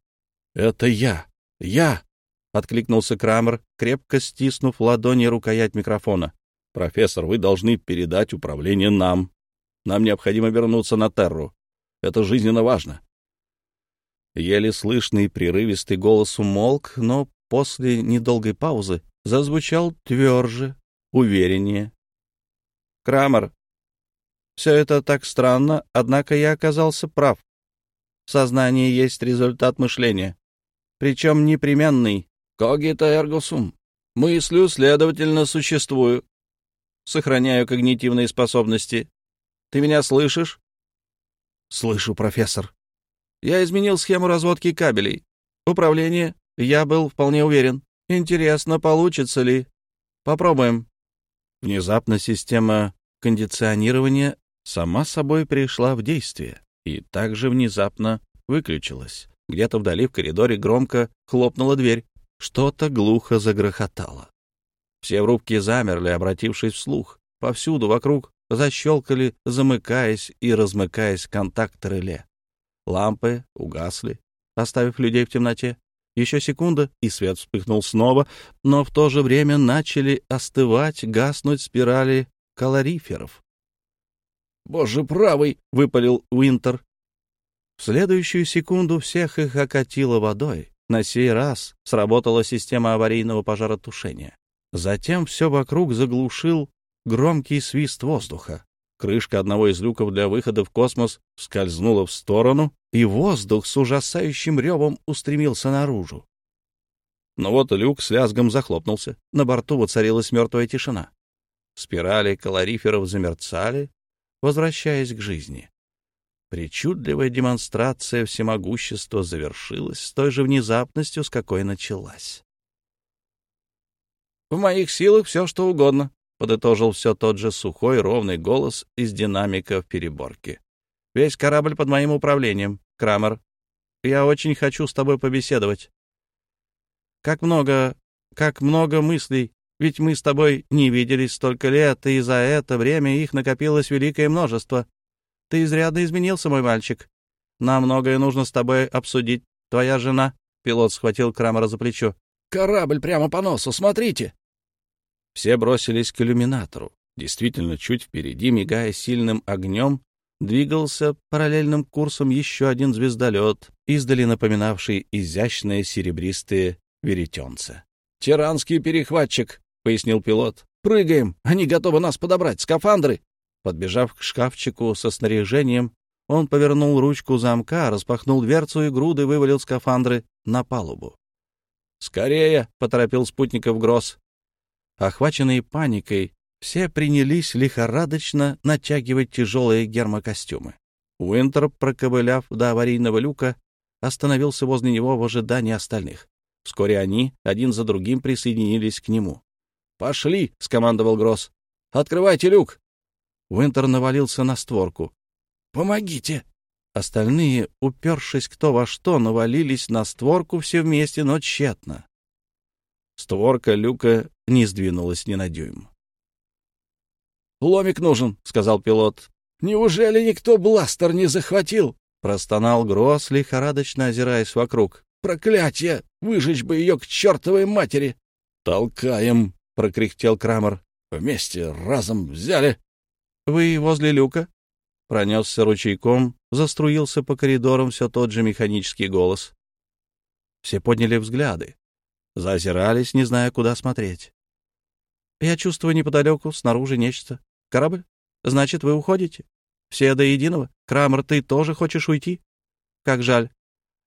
«Это я. Я!» — откликнулся Крамер, крепко стиснув ладони рукоять микрофона. «Профессор, вы должны передать управление нам. Нам необходимо вернуться на Терру. Это жизненно важно. Еле слышный прерывистый голос умолк, но после недолгой паузы зазвучал тверже, увереннее. «Крамер, все это так странно, однако я оказался прав. Сознание есть результат мышления, причем непременный. Когита эрго сум. Мыслю, следовательно, существую. Сохраняю когнитивные способности. Ты меня слышишь?» «Слышу, профессор», я изменил схему разводки кабелей. Управление, я был вполне уверен. Интересно, получится ли. Попробуем. Внезапно система кондиционирования сама собой пришла в действие и также внезапно выключилась. Где-то вдали в коридоре громко хлопнула дверь. Что-то глухо загрохотало. Все в рубке замерли, обратившись вслух. Повсюду вокруг защелкали, замыкаясь и размыкаясь контакты реле. Лампы угасли, оставив людей в темноте. Еще секунда, и свет вспыхнул снова, но в то же время начали остывать, гаснуть спирали калориферов. «Боже правый!» — выпалил Уинтер. В следующую секунду всех их окатило водой. На сей раз сработала система аварийного пожаротушения. Затем все вокруг заглушил громкий свист воздуха. Крышка одного из люков для выхода в космос скользнула в сторону, и воздух с ужасающим ревом устремился наружу. Но вот люк с лязгом захлопнулся. На борту воцарилась мертвая тишина. Спирали калориферов замерцали, возвращаясь к жизни. Причудливая демонстрация всемогущества завершилась с той же внезапностью, с какой началась. «В моих силах все, что угодно», — подытожил все тот же сухой, ровный голос из динамика в переборке. «Весь корабль под моим управлением, Крамер. Я очень хочу с тобой побеседовать. Как много, как много мыслей, ведь мы с тобой не виделись столько лет, и за это время их накопилось великое множество. Ты изрядно изменился, мой мальчик. Нам многое нужно с тобой обсудить. Твоя жена...» Пилот схватил Крамера за плечо. «Корабль прямо по носу, смотрите!» Все бросились к иллюминатору. Действительно, чуть впереди, мигая сильным огнем, двигался параллельным курсом еще один звездолет, издали напоминавший изящные серебристые веретенца. «Тиранский перехватчик», — пояснил пилот. «Прыгаем! Они готовы нас подобрать! Скафандры!» Подбежав к шкафчику со снаряжением, он повернул ручку замка, распахнул дверцу и груды вывалил скафандры на палубу. «Скорее!» — поторопил спутников Гросс. Охваченные паникой, все принялись лихорадочно натягивать тяжелые гермокостюмы. Уинтер, проковыляв до аварийного люка, остановился возле него в ожидании остальных. Вскоре они, один за другим, присоединились к нему. «Пошли!» — скомандовал Гросс. «Открывайте люк!» Уинтер навалился на створку. «Помогите!» Остальные, упершись кто во что, навалились на створку все вместе, но тщетно. Створка люка не сдвинулась ни на дюйм. «Ломик нужен», — сказал пилот. «Неужели никто бластер не захватил?» — простонал Гросс, лихорадочно озираясь вокруг. «Проклятие! Выжечь бы ее к чертовой матери!» «Толкаем!» — прокряхтел Крамер. «Вместе разом взяли!» «Вы возле люка?» Пронесся ручейком, заструился по коридорам все тот же механический голос. Все подняли взгляды. Зазирались, не зная, куда смотреть. «Я чувствую неподалеку, снаружи нечто. Корабль? Значит, вы уходите? Все до единого? Крамер, ты тоже хочешь уйти? Как жаль.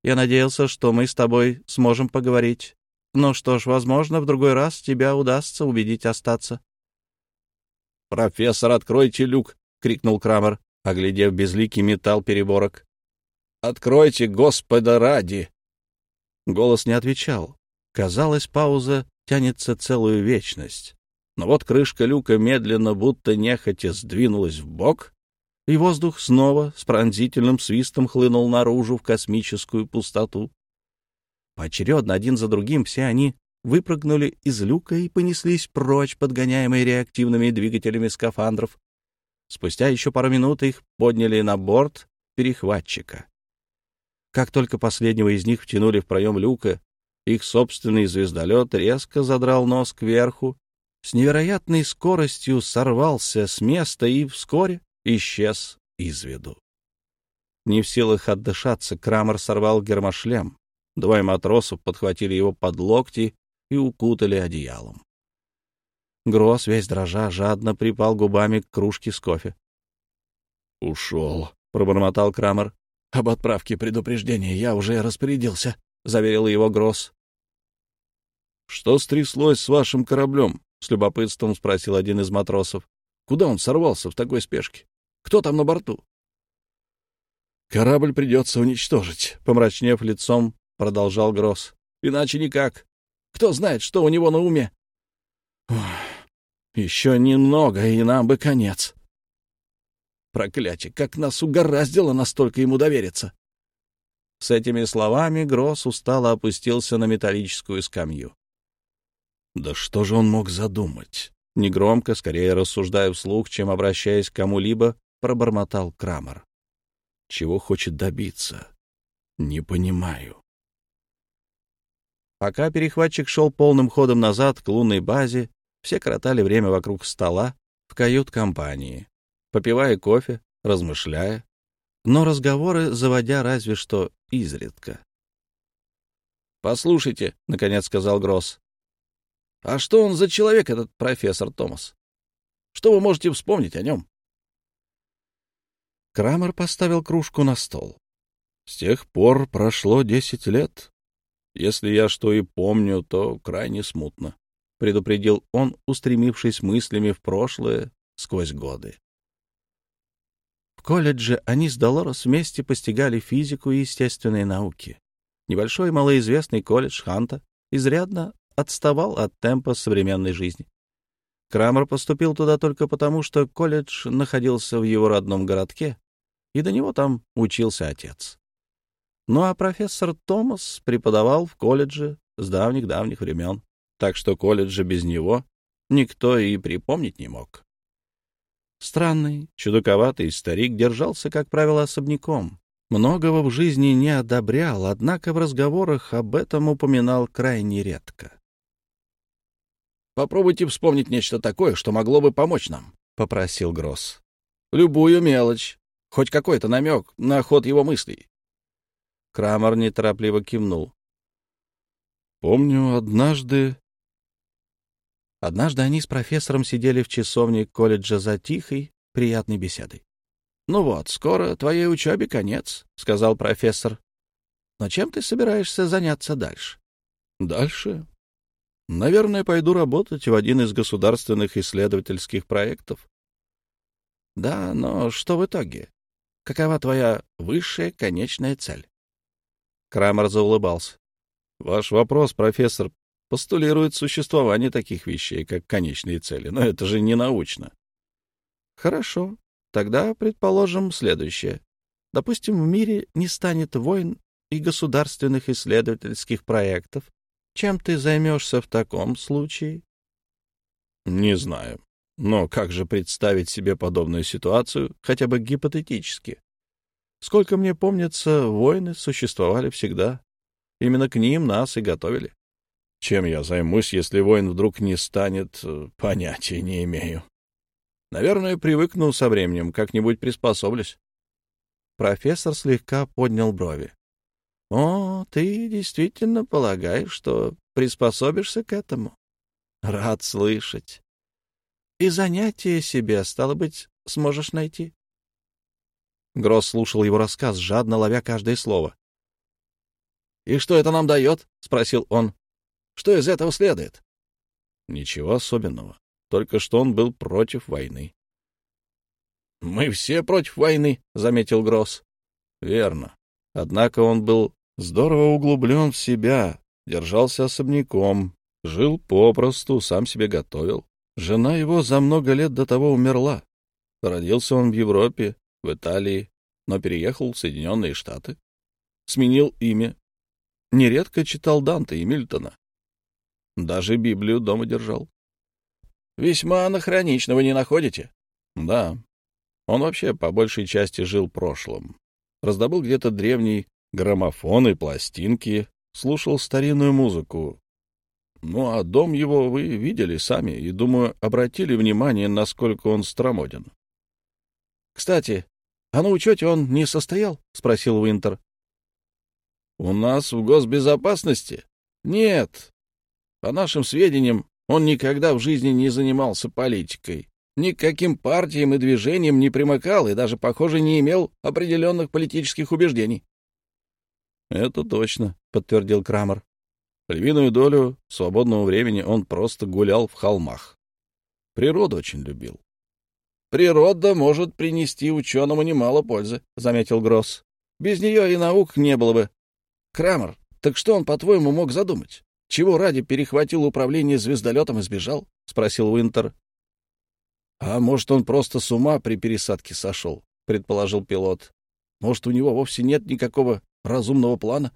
Я надеялся, что мы с тобой сможем поговорить. Ну что ж, возможно, в другой раз тебя удастся убедить остаться. «Профессор, откройте люк!» — крикнул Крамер, оглядев безликий металл переборок. «Откройте, Господа ради!» Голос не отвечал. Казалось, пауза тянется целую вечность. Но вот крышка люка медленно, будто нехотя, сдвинулась в бок, и воздух снова с пронзительным свистом хлынул наружу в космическую пустоту. Поочередно, один за другим, все они выпрыгнули из люка и понеслись прочь, подгоняемые реактивными двигателями скафандров. Спустя еще пару минут их подняли на борт перехватчика. Как только последнего из них втянули в проем люка, их собственный звездолет резко задрал нос кверху с невероятной скоростью сорвался с места и вскоре исчез из виду. Не в силах отдышаться, Крамер сорвал гермошлем. Двое матросов подхватили его под локти и укутали одеялом. Гросс, весь дрожа, жадно припал губами к кружке с кофе. «Ушел», — пробормотал Крамер. «Об отправке предупреждения я уже распорядился», — заверил его Гросс. «Что стряслось с вашим кораблем?» — с любопытством спросил один из матросов. «Куда он сорвался в такой спешке? Кто там на борту?» «Корабль придется уничтожить», — помрачнев лицом, продолжал Гросс. «Иначе никак. Кто знает, что у него на уме?» «Еще немного, и нам бы конец». «Проклятие, как нас угораздило настолько ему довериться!» С этими словами Гросс устало опустился на металлическую скамью. Да что же он мог задумать? Негромко, скорее рассуждая вслух, чем обращаясь к кому-либо, пробормотал Крамер. Чего хочет добиться? Не понимаю. Пока перехватчик шел полным ходом назад к лунной базе, все коротали время вокруг стола в кают-компании, попивая кофе, размышляя, но разговоры заводя разве что изредка. «Послушайте», — наконец сказал Гросс, а что он за человек, этот профессор Томас? Что вы можете вспомнить о нем? Крамер поставил кружку на стол. С тех пор прошло десять лет. Если я что и помню, то крайне смутно, — предупредил он, устремившись мыслями в прошлое сквозь годы. В колледже они с Долорес вместе постигали физику и естественные науки. Небольшой малоизвестный колледж Ханта изрядно отставал от темпа современной жизни. Крамер поступил туда только потому, что колледж находился в его родном городке, и до него там учился отец. Ну а профессор Томас преподавал в колледже с давних-давних времен, так что колледжа без него никто и припомнить не мог. Странный, чудаковатый старик держался, как правило, особняком. Многого в жизни не одобрял, однако в разговорах об этом упоминал крайне редко. «Попробуйте вспомнить нечто такое, что могло бы помочь нам», — попросил Гросс. «Любую мелочь, хоть какой-то намек на ход его мыслей. Крамер неторопливо кивнул. «Помню, однажды...» Однажды они с профессором сидели в часовне колледжа за тихой, приятной беседой. «Ну вот, скоро твоей учебе конец», — сказал профессор. «Но чем ты собираешься заняться дальше?» «Дальше? Наверное, пойду работать в один из государственных исследовательских проектов». «Да, но что в итоге? Какова твоя высшая конечная цель?» Крамер заулыбался. Ваш вопрос, профессор, постулирует существование таких вещей, как конечные цели, но это же не научно. Хорошо. Тогда предположим следующее. Допустим, в мире не станет войн и государственных исследовательских проектов. Чем ты займешься в таком случае? Не знаю. Но как же представить себе подобную ситуацию, хотя бы гипотетически? Сколько мне помнится, войны существовали всегда. Именно к ним нас и готовили. Чем я займусь, если войн вдруг не станет, э, понятия не имею. Наверное, привыкну со временем, как-нибудь приспособлюсь. Профессор слегка поднял брови. — О, ты действительно полагаешь, что приспособишься к этому? Рад слышать. И занятие себе, стало быть, сможешь найти? Гросс слушал его рассказ, жадно ловя каждое слово. «И что это нам дает?» — спросил он. «Что из этого следует?» «Ничего особенного. Только что он был против войны». «Мы все против войны», — заметил Гросс. «Верно. Однако он был здорово углублен в себя, держался особняком, жил попросту, сам себе готовил. Жена его за много лет до того умерла. Родился он в Европе, в Италии, но переехал в Соединенные Штаты. Сменил имя. Нередко читал Данте и Мильтона. Даже Библию дома держал. Весьма анахронично, вы не находите? Да. Он вообще по большей части жил прошлым. Раздобыл где-то древний граммофон и пластинки, слушал старинную музыку. Ну, а дом его вы видели сами и, думаю, обратили внимание, насколько он стромоден. Кстати, а на учете он не состоял? — спросил Уинтер. — У нас в госбезопасности? Нет. По нашим сведениям, он никогда в жизни не занимался политикой. Ни к каким партиям и движениям не примыкал и даже, похоже, не имел определенных политических убеждений. — Это точно, — подтвердил Крамер. Львиную долю свободного времени он просто гулял в холмах. Природу очень любил. Природа может принести ученому немало пользы, — заметил Гросс. Без нее и наук не было бы. Крамер, так что он, по-твоему, мог задумать? Чего ради перехватил управление звездолетом и сбежал? — спросил Уинтер. — А может, он просто с ума при пересадке сошел, — предположил пилот. — Может, у него вовсе нет никакого разумного плана?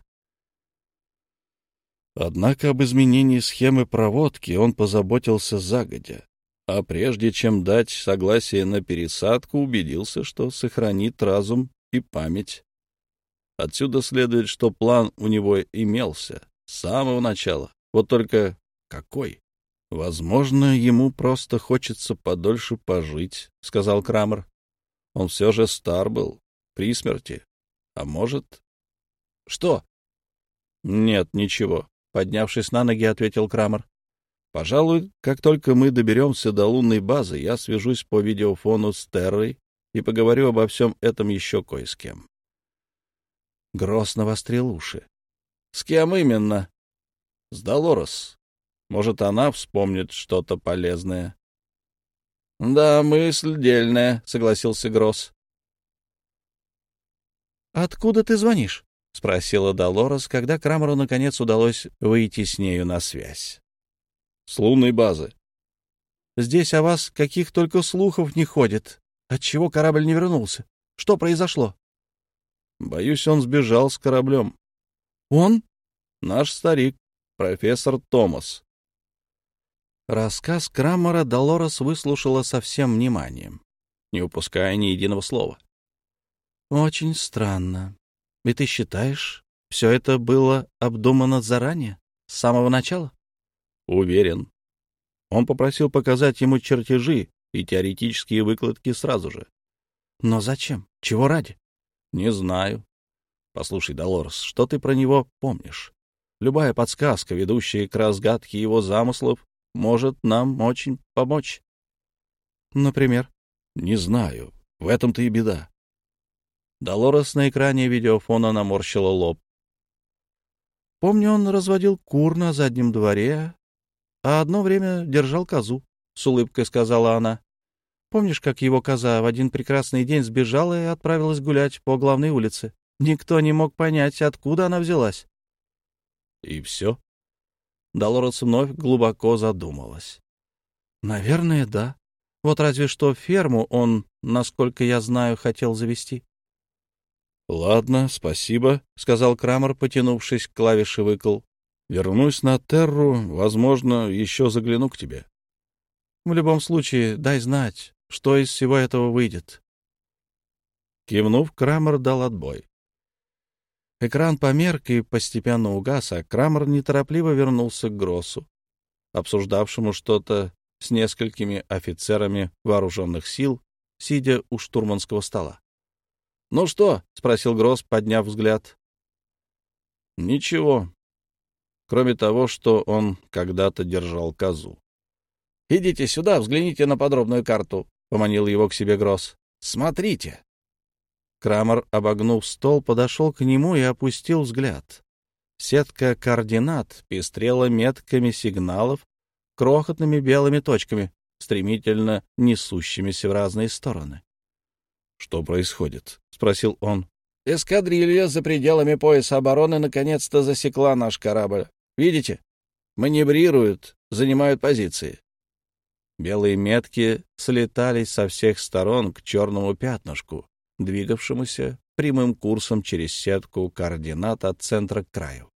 Однако об изменении схемы проводки он позаботился загодя а прежде чем дать согласие на пересадку, убедился, что сохранит разум и память. Отсюда следует, что план у него имелся с самого начала. Вот только какой? Возможно, ему просто хочется подольше пожить, — сказал Крамер. Он все же стар был, при смерти. А может... Что? Нет, ничего. Поднявшись на ноги, ответил Крамер. Пожалуй, как только мы доберемся до лунной базы, я свяжусь по видеофону с Террой и поговорю обо всем этом еще кое с кем. Гросс навострил уши. — С кем именно? с Долорес. Может, она вспомнит что-то полезное. — Да, мысль дельная, — согласился Гросс. — Откуда ты звонишь? — спросила Долорес, когда Крамеру наконец удалось выйти с нею на связь. — С лунной базы. — Здесь о вас каких только слухов не ходит. Отчего корабль не вернулся? Что произошло? — Боюсь, он сбежал с кораблем. — Он? — Наш старик, профессор Томас. Рассказ Крамера Долорес выслушала со всем вниманием, не упуская ни единого слова. «Очень странно. И ты считаешь, все это было обдумано заранее, с самого начала?» «Уверен. Он попросил показать ему чертежи и теоретические выкладки сразу же». «Но зачем? Чего ради?» «Не знаю. Послушай, Долорес, что ты про него помнишь? Любая подсказка, ведущая к разгадке его замыслов, может нам очень помочь. Например? Не знаю. В этом-то и беда. Долорес на экране видеофона наморщила лоб. Помню, он разводил кур на заднем дворе, а одно время держал козу, — с улыбкой сказала она. Помнишь, как его коза в один прекрасный день сбежала и отправилась гулять по главной улице? Никто не мог понять, откуда она взялась. — И все? Долорес вновь глубоко задумалась. «Наверное, да. Вот разве что ферму он, насколько я знаю, хотел завести». «Ладно, спасибо», — сказал Крамер, потянувшись к клавише выкл. «Вернусь на Терру, возможно, еще загляну к тебе». «В любом случае, дай знать, что из всего этого выйдет». Кивнув, Крамер дал отбой. Экран померк и постепенно угас, а Крамер неторопливо вернулся к Гроссу, обсуждавшему что-то с несколькими офицерами вооруженных сил, сидя у штурманского стола. «Ну что?» — спросил Гросс, подняв взгляд. «Ничего, кроме того, что он когда-то держал козу». «Идите сюда, взгляните на подробную карту», — поманил его к себе Гросс. «Смотрите». Крамер, обогнув стол, подошел к нему и опустил взгляд. Сетка координат пестрела метками сигналов, крохотными белыми точками, стремительно несущимися в разные стороны. — Что происходит? — спросил он. — Эскадрилья за пределами пояса обороны наконец-то засекла наш корабль. Видите? Маневрируют, занимают позиции. Белые метки слетались со всех сторон к черному пятнышку, двигавшемуся прямым курсом через сетку координат от центра к краю.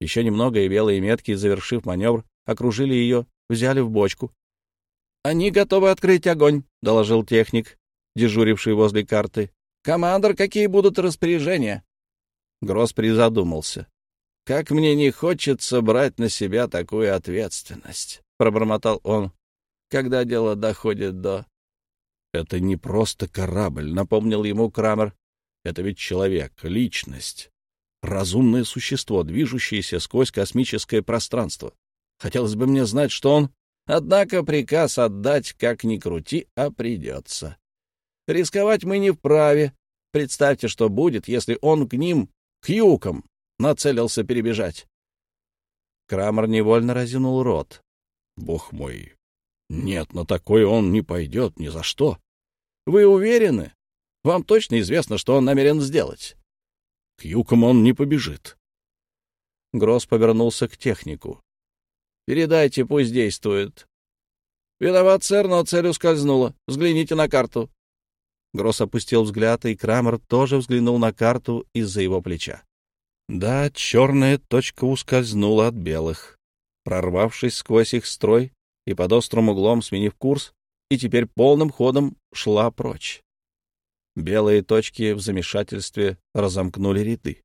Еще немного, и белые метки, завершив маневр, окружили ее, взяли в бочку. — Они готовы открыть огонь, — доложил техник, дежуривший возле карты. — Командор, какие будут распоряжения? Гросс призадумался. — Как мне не хочется брать на себя такую ответственность, — пробормотал он, — когда дело доходит до... Это не просто корабль, напомнил ему Крамер. Это ведь человек, личность, разумное существо, движущееся сквозь космическое пространство. Хотелось бы мне знать, что он... Однако приказ отдать, как ни крути, а придется. Рисковать мы не вправе. Представьте, что будет, если он к ним, к юкам, нацелился перебежать. Крамер невольно разинул рот. Бог мой, нет, на такое он не пойдет ни за что. Вы уверены? Вам точно известно, что он намерен сделать? К юкам он не побежит. Гросс повернулся к технику. Передайте, пусть действует. Виноват, сэр, но цель ускользнула. Взгляните на карту. Гросс опустил взгляд, и Крамер тоже взглянул на карту из-за его плеча. Да, черная точка ускользнула от белых. Прорвавшись сквозь их строй, и под острым углом, сменив курс, и теперь полным ходом шла прочь. Белые точки в замешательстве разомкнули ряды.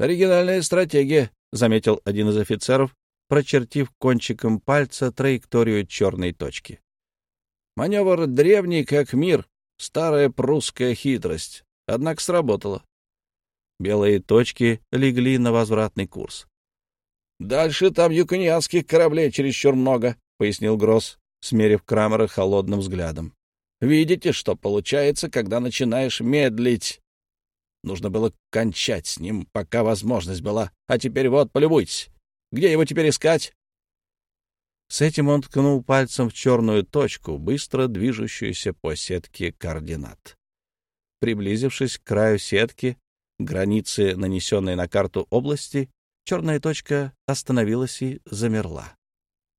«Оригинальная стратегия», — заметил один из офицеров, прочертив кончиком пальца траекторию черной точки. «Маневр древний, как мир, старая прусская хитрость, однако сработала». Белые точки легли на возвратный курс. «Дальше там юконианских кораблей чересчур много», — пояснил Гросс, смерив Крамера холодным взглядом. «Видите, что получается, когда начинаешь медлить?» Нужно было кончать с ним, пока возможность была. А теперь вот, полюбуйтесь. Где его теперь искать? С этим он ткнул пальцем в черную точку, быстро движущуюся по сетке координат. Приблизившись к краю сетки, границы, нанесенной на карту области, черная точка остановилась и замерла.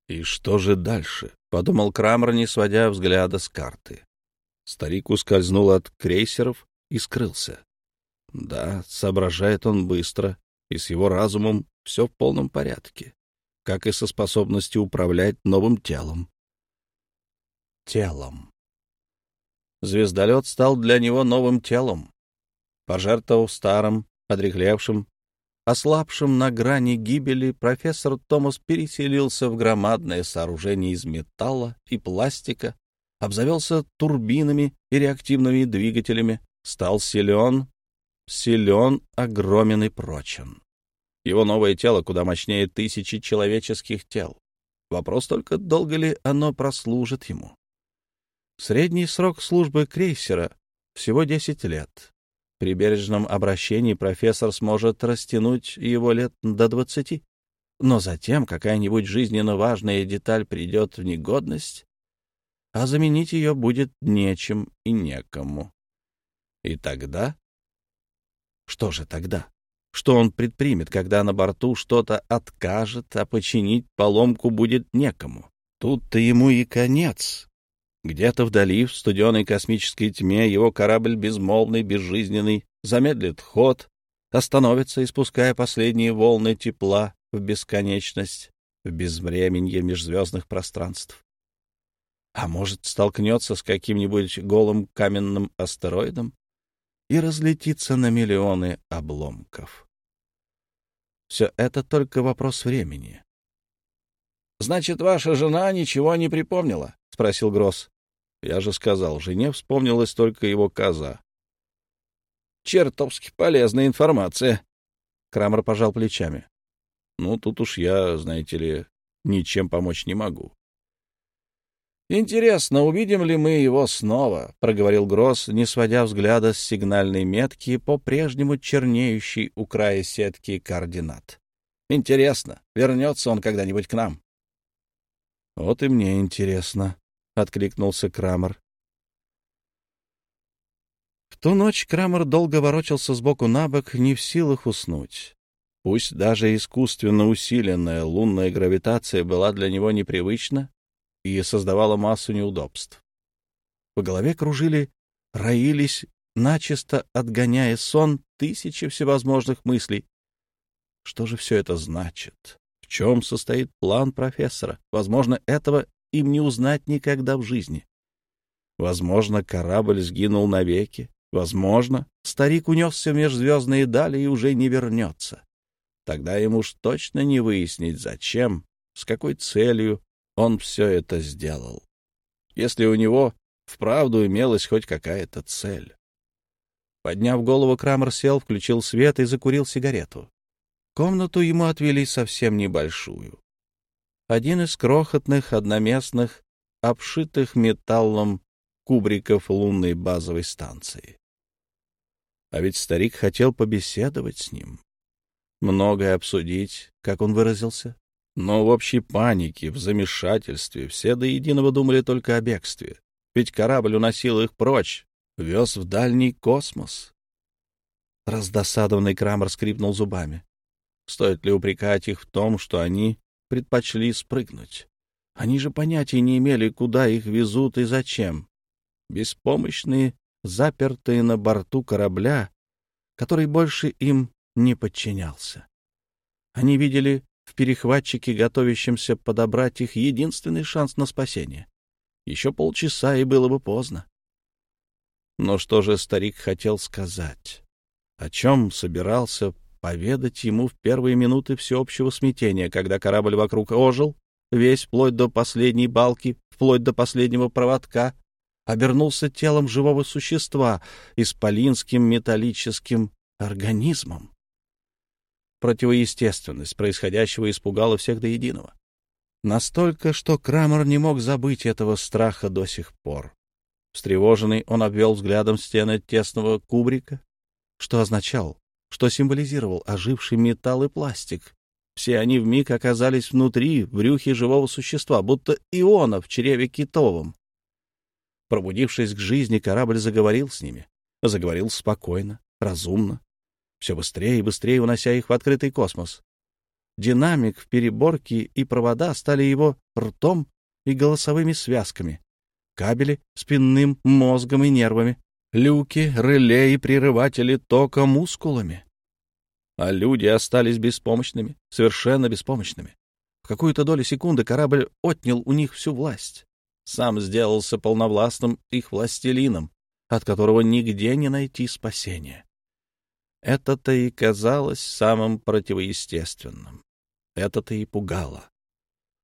«И что же дальше?» — подумал Крамер, не сводя взгляда с карты. Старик ускользнул от крейсеров и скрылся. Да, соображает он быстро, и с его разумом все в полном порядке как и со способностью управлять новым телом. Телом. Звездолет стал для него новым телом. Пожертвовав старым, подрехлевшим, ослабшим на грани гибели, профессор Томас переселился в громадное сооружение из металла и пластика, обзавелся турбинами и реактивными двигателями, стал силен, силен, огромен и прочен. Его новое тело куда мощнее тысячи человеческих тел. Вопрос только, долго ли оно прослужит ему. Средний срок службы крейсера — всего 10 лет. При бережном обращении профессор сможет растянуть его лет до 20. Но затем какая-нибудь жизненно важная деталь придет в негодность, а заменить ее будет нечем и некому. И тогда... Что же тогда? Что он предпримет, когда на борту что-то откажет, а починить поломку будет некому? Тут-то ему и конец. Где-то вдали, в студеной космической тьме, его корабль безмолвный, безжизненный, замедлит ход, остановится, испуская последние волны тепла в бесконечность, в безвременье межзвездных пространств. А может, столкнется с каким-нибудь голым каменным астероидом, и разлетится на миллионы обломков. Все это только вопрос времени. — Значит, ваша жена ничего не припомнила? — спросил Гросс. Я же сказал, жене вспомнилась только его коза. — Чертовски полезная информация. Крамер пожал плечами. — Ну, тут уж я, знаете ли, ничем помочь не могу. «Интересно, увидим ли мы его снова?» — проговорил Гросс, не сводя взгляда с сигнальной метки, по-прежнему чернеющей у края сетки координат. «Интересно, вернется он когда-нибудь к нам?» «Вот и мне интересно», — откликнулся Крамер. В ту ночь Крамер долго ворочался сбоку на бок, не в силах уснуть. Пусть даже искусственно усиленная лунная гравитация была для него непривычна, и создавала массу неудобств. В голове кружили, роились, начисто отгоняя сон, тысячи всевозможных мыслей. Что же все это значит? В чем состоит план профессора? Возможно, этого им не узнать никогда в жизни. Возможно, корабль сгинул навеки. Возможно, старик унесся в межзвездные дали и уже не вернется. Тогда ему уж точно не выяснить, зачем, с какой целью он все это сделал. Если у него вправду имелась хоть какая-то цель. Подняв голову, Крамер сел, включил свет и закурил сигарету. Комнату ему отвели совсем небольшую. Один из крохотных, одноместных, обшитых металлом кубриков лунной базовой станции. А ведь старик хотел побеседовать с ним. Многое обсудить, как он выразился, но в общей панике, в замешательстве все до единого думали только о бегстве. Ведь корабль уносил их прочь, вез в дальний космос. Раздосадованный Крамер скрипнул зубами. Стоит ли упрекать их в том, что они предпочли спрыгнуть? Они же понятия не имели, куда их везут и зачем. Беспомощные, запертые на борту корабля, который больше им не подчинялся. Они видели в перехватчике, готовящемся подобрать их единственный шанс на спасение. Еще полчаса, и было бы поздно. Но что же старик хотел сказать? О чем собирался поведать ему в первые минуты всеобщего смятения, когда корабль вокруг ожил, весь вплоть до последней балки, вплоть до последнего проводка, обернулся телом живого существа, исполинским металлическим организмом? Противоестественность происходящего испугала всех до единого. Настолько, что Крамер не мог забыть этого страха до сих пор. Встревоженный, он обвел взглядом стены тесного кубрика. что означал, что символизировал оживший металл и пластик. Все они вмиг оказались внутри, в брюхе живого существа, будто иона в чреве китовом. Пробудившись к жизни, корабль заговорил с ними. Заговорил спокойно, разумно, все быстрее и быстрее унося их в открытый космос. Динамик в переборке и провода стали его ртом и голосовыми связками, кабели — спинным мозгом и нервами, люки, реле и прерыватели тока мускулами. А люди остались беспомощными, совершенно беспомощными. В какую-то долю секунды корабль отнял у них всю власть. Сам сделался полновластным их властелином, от которого нигде не найти спасения. Это-то и казалось самым противоестественным. Это-то и пугало.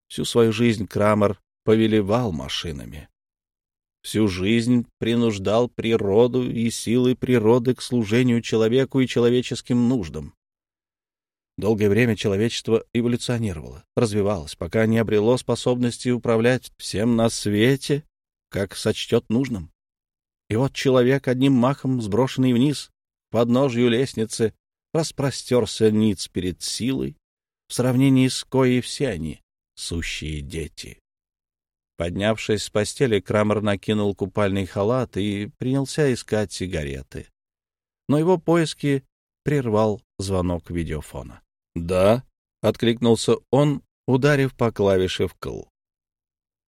Всю свою жизнь Крамер повелевал машинами. Всю жизнь принуждал природу и силы природы к служению человеку и человеческим нуждам. Долгое время человечество эволюционировало, развивалось, пока не обрело способности управлять всем на свете, как сочтет нужным. И вот человек, одним махом сброшенный вниз, подножью лестницы, распростерся ниц перед силой, в сравнении с коей все они — сущие дети. Поднявшись с постели, Крамер накинул купальный халат и принялся искать сигареты. Но его поиски прервал звонок видеофона. «Да», — откликнулся он, ударив по клавише «вкл».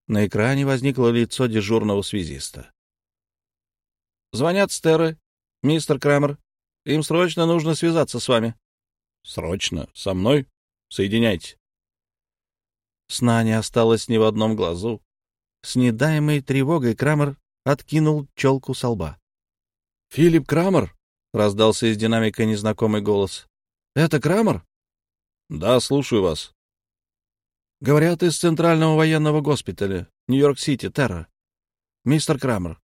На экране возникло лицо дежурного связиста. «Звонят стеры. Мистер Крамер. Им срочно нужно связаться с вами». «Срочно? Со мной? Соединяйте». Сна не осталось ни в одном глазу. С недаемой тревогой Крамер откинул челку со лба. «Филипп Крамер?» — раздался из динамика незнакомый голос. «Это Крамер?» «Да, слушаю вас». «Говорят, из Центрального военного госпиталя, Нью-Йорк-Сити, Терра. Мистер Крамер,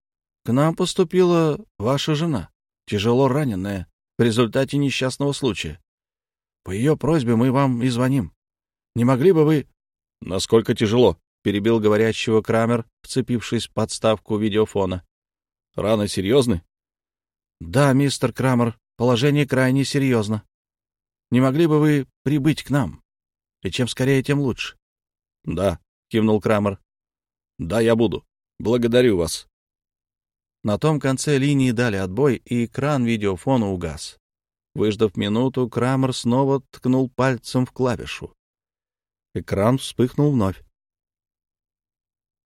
к нам поступила ваша жена, тяжело раненая, в результате несчастного случая. По ее просьбе мы вам и звоним. Не могли бы вы...» «Насколько тяжело?» — перебил говорящего Крамер, вцепившись в подставку видеофона. «Раны серьезны?» «Да, мистер Крамер, положение крайне серьезно. Не могли бы вы прибыть к нам? И чем скорее, тем лучше. — Да, — кивнул Крамер. — Да, я буду. Благодарю вас. На том конце линии дали отбой, и экран видеофона угас. Выждав минуту, Крамер снова ткнул пальцем в клавишу. Экран вспыхнул вновь. —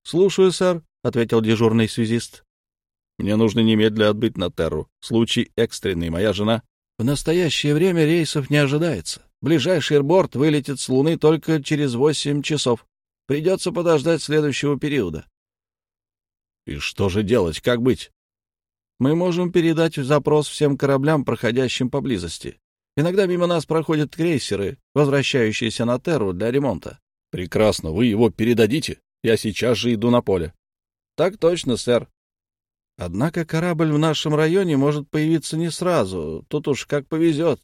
Слушаю, сэр, — ответил дежурный связист. — Мне нужно немедля отбыть на Терру. Случай экстренный. Моя жена в настоящее время рейсов не ожидается. Ближайший борт вылетит с Луны только через восемь часов. Придется подождать следующего периода. И что же делать? Как быть? Мы можем передать запрос всем кораблям, проходящим поблизости. Иногда мимо нас проходят крейсеры, возвращающиеся на Терру для ремонта. Прекрасно, вы его передадите. Я сейчас же иду на поле. Так точно, сэр. Однако корабль в нашем районе может появиться не сразу, тут уж как повезет.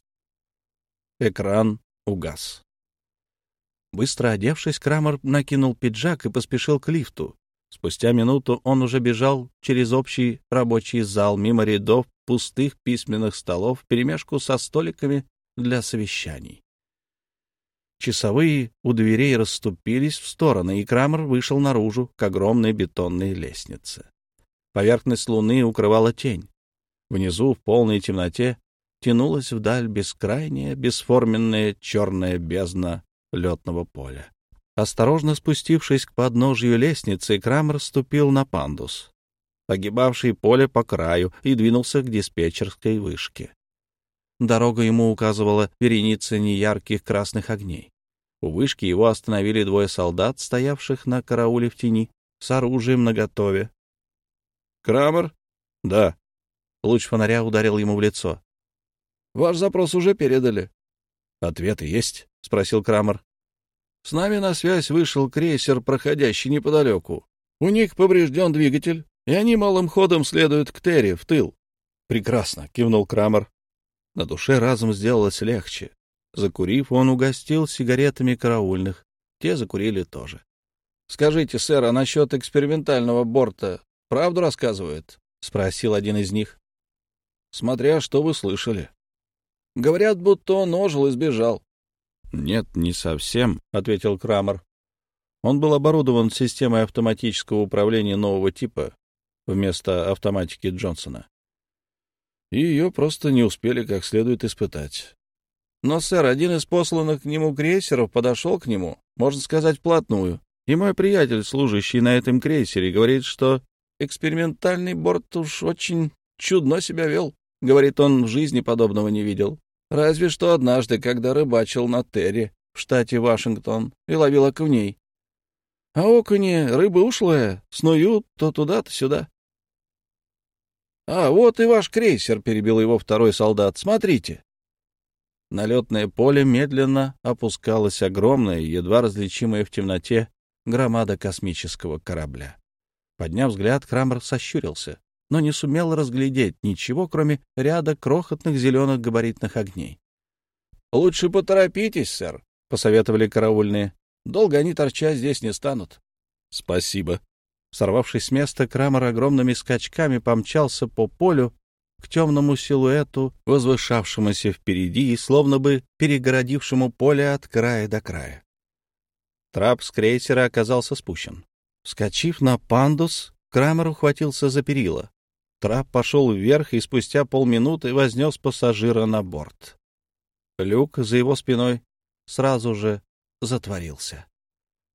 Экран угас. Быстро одевшись, Крамер накинул пиджак и поспешил к лифту. Спустя минуту он уже бежал через общий рабочий зал мимо рядов пустых письменных столов вперемешку со столиками для совещаний. Часовые у дверей расступились в стороны, и Крамер вышел наружу к огромной бетонной лестнице. Поверхность луны укрывала тень. Внизу, в полной темноте, тянулась вдаль бескрайняя, бесформенная черная бездна летного поля. Осторожно спустившись к подножью лестницы, Крамер ступил на пандус, огибавший поле по краю, и двинулся к диспетчерской вышке. Дорога ему указывала вереница неярких красных огней. У вышки его остановили двое солдат, стоявших на карауле в тени, с оружием наготове, Крамер? Да. Луч фонаря ударил ему в лицо. Ваш запрос уже передали. Ответы есть? спросил Крамер. С нами на связь вышел крейсер, проходящий неподалеку. У них поврежден двигатель, и они малым ходом следуют к Терри в тыл. Прекрасно, кивнул Крамер. На душе разом сделалось легче. Закурив, он угостил сигаретами караульных. Те закурили тоже. — Скажите, сэр, а насчет экспериментального борта Правду рассказывает? — спросил один из них. смотря что вы слышали. Говорят, будто он ожил и сбежал. — Нет, не совсем, — ответил Крамер. Он был оборудован системой автоматического управления нового типа вместо автоматики Джонсона. И ее просто не успели как следует испытать. Но, сэр, один из посланных к нему крейсеров подошел к нему, можно сказать, вплотную. И мой приятель, служащий на этом крейсере, говорит, что экспериментальный борт уж очень чудно себя вел. Говорит, он в жизни подобного не видел. Разве что однажды, когда рыбачил на Терре в штате Вашингтон и ловил окуней. А окуни, рыба ушлая, снуют то туда, то сюда. — А, вот и ваш крейсер, — перебил его второй солдат. — Смотрите. На летное поле медленно опускалась огромная, едва различимая в темноте, громада космического корабля. Подняв взгляд, Крамер сощурился, но не сумел разглядеть ничего, кроме ряда крохотных зеленых габаритных огней. — Лучше поторопитесь, сэр, — посоветовали караульные. Долго они торчать здесь не станут. — Спасибо. Сорвавшись с места, Крамер огромными скачками помчался по полю к темному силуэту, возвышавшемуся впереди и словно бы перегородившему поле от края до края. Трап с крейсера оказался спущен. Вскочив на пандус, Крамер ухватился за перила. Трап пошел вверх и спустя полминуты вознес пассажира на борт. Люк за его спиной сразу же затворился.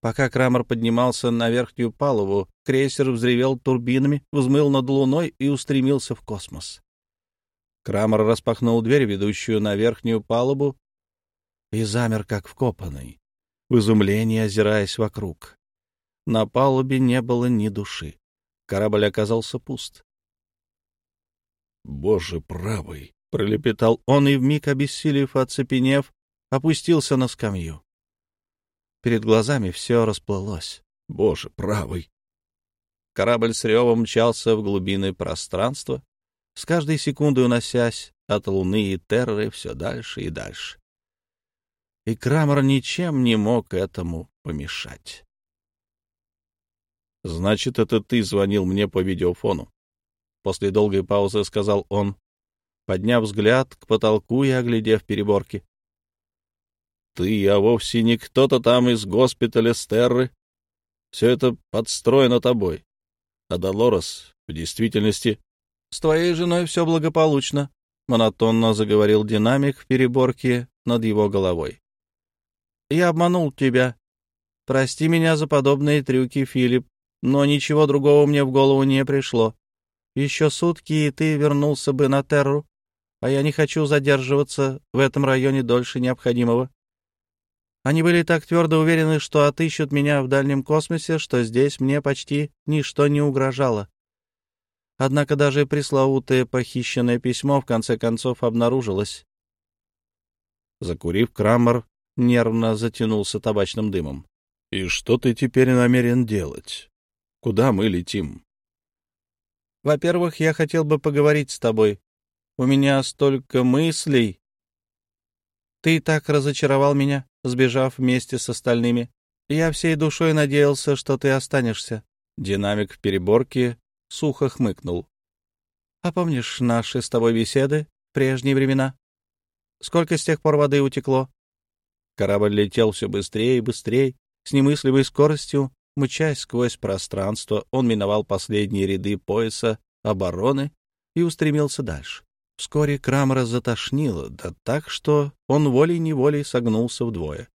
Пока Крамер поднимался на верхнюю палубу, крейсер взревел турбинами, взмыл над луной и устремился в космос. Крамер распахнул дверь, ведущую на верхнюю палубу, и замер, как вкопанный, в изумлении озираясь вокруг. На палубе не было ни души. Корабль оказался пуст. «Боже правый!» — пролепетал он и, вмиг обессилев, оцепенев, опустился на скамью. Перед глазами все расплылось. Боже, правый! Корабль с ревом мчался в глубины пространства, с каждой секундой уносясь от Луны и Терры все дальше и дальше. И Крамер ничем не мог этому помешать. «Значит, это ты звонил мне по видеофону?» После долгой паузы сказал он, подняв взгляд к потолку и оглядев переборки. Ты, а вовсе не кто-то там из госпиталя Стерры. Все это подстроено тобой. А Долорес в действительности... — С твоей женой все благополучно, — монотонно заговорил динамик в переборке над его головой. — Я обманул тебя. Прости меня за подобные трюки, Филипп, но ничего другого мне в голову не пришло. Еще сутки, и ты вернулся бы на Терру, а я не хочу задерживаться в этом районе дольше необходимого. Они были так твердо уверены, что отыщут меня в дальнем космосе, что здесь мне почти ничто не угрожало. Однако даже пресловутое похищенное письмо в конце концов обнаружилось. Закурив, Крамер нервно затянулся табачным дымом. — И что ты теперь намерен делать? Куда мы летим? — Во-первых, я хотел бы поговорить с тобой. У меня столько мыслей. Ты так разочаровал меня сбежав вместе с остальными. Я всей душой надеялся, что ты останешься. Динамик в переборке сухо хмыкнул. — А помнишь наши с тобой беседы в прежние времена? Сколько с тех пор воды утекло? Корабль летел все быстрее и быстрее, с немыслимой скоростью, мчась сквозь пространство, он миновал последние ряды пояса обороны и устремился дальше. Вскоре Крамера затошнило, да так, что он волей-неволей согнулся вдвое.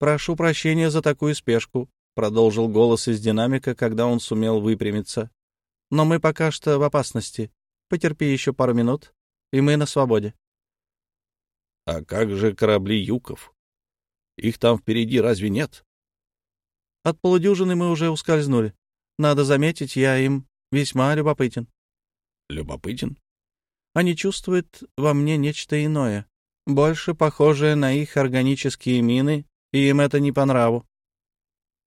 «Прошу прощения за такую спешку», — продолжил голос из динамика, когда он сумел выпрямиться. «Но мы пока что в опасности. Потерпи еще пару минут, и мы на свободе». «А как же корабли Юков? Их там впереди разве нет?» «От полудюжины мы уже ускользнули. Надо заметить, я им весьма любопытен». «Любопытен? Они чувствуют во мне нечто иное, больше похожее на их органические мины, и им это не по нраву.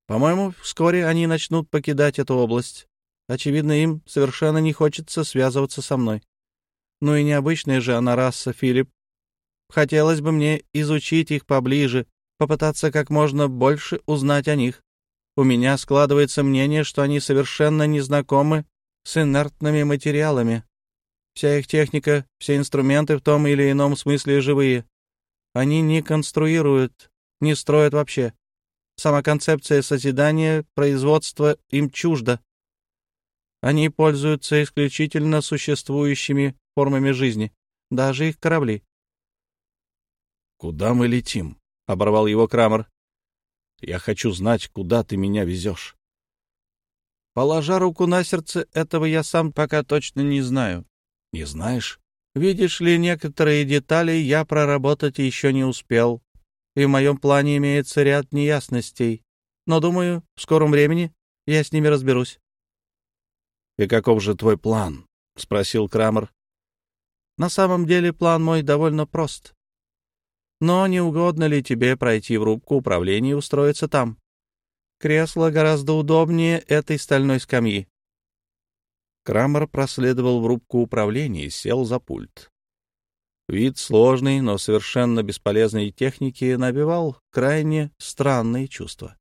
По-моему, вскоре они начнут покидать эту область. Очевидно, им совершенно не хочется связываться со мной. Ну и необычная же она раса, Филипп. Хотелось бы мне изучить их поближе, попытаться как можно больше узнать о них. У меня складывается мнение, что они совершенно не знакомы с инертными материалами, Вся их техника, все инструменты в том или ином смысле живые. Они не конструируют, не строят вообще. Сама концепция созидания, производства им чужда. Они пользуются исключительно существующими формами жизни, даже их корабли. «Куда мы летим?» — оборвал его Крамер. «Я хочу знать, куда ты меня везешь». Положа руку на сердце, этого я сам пока точно не знаю. Не знаешь? Видишь ли, некоторые детали я проработать еще не успел, и в моем плане имеется ряд неясностей. Но, думаю, в скором времени я с ними разберусь. — И каков же твой план? — спросил Крамер. — На самом деле план мой довольно прост. Но не угодно ли тебе пройти в рубку управления и устроиться там? Кресло гораздо удобнее этой стальной скамьи. Крамер проследовал в рубку управления и сел за пульт. Вид сложной, но совершенно бесполезной техники набивал крайне странные чувства.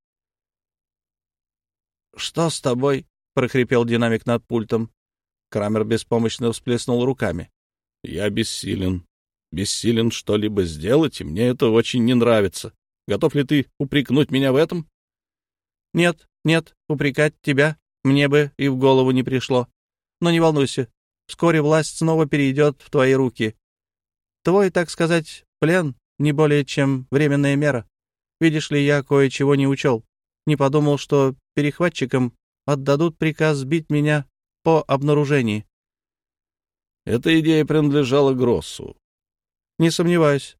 «Что с тобой?» — прохрипел динамик над пультом. Крамер беспомощно всплеснул руками. «Я бессилен. Бессилен что-либо сделать, и мне это очень не нравится. Готов ли ты упрекнуть меня в этом?» «Нет, нет, упрекать тебя мне бы и в голову не пришло. Но не волнуйся, вскоре власть снова перейдет в твои руки. Твой, так сказать, плен не более чем временная мера. Видишь ли, я кое-чего не учел. Не подумал, что перехватчикам отдадут приказ сбить меня по обнаружении. Эта идея принадлежала Гроссу. Не сомневаюсь.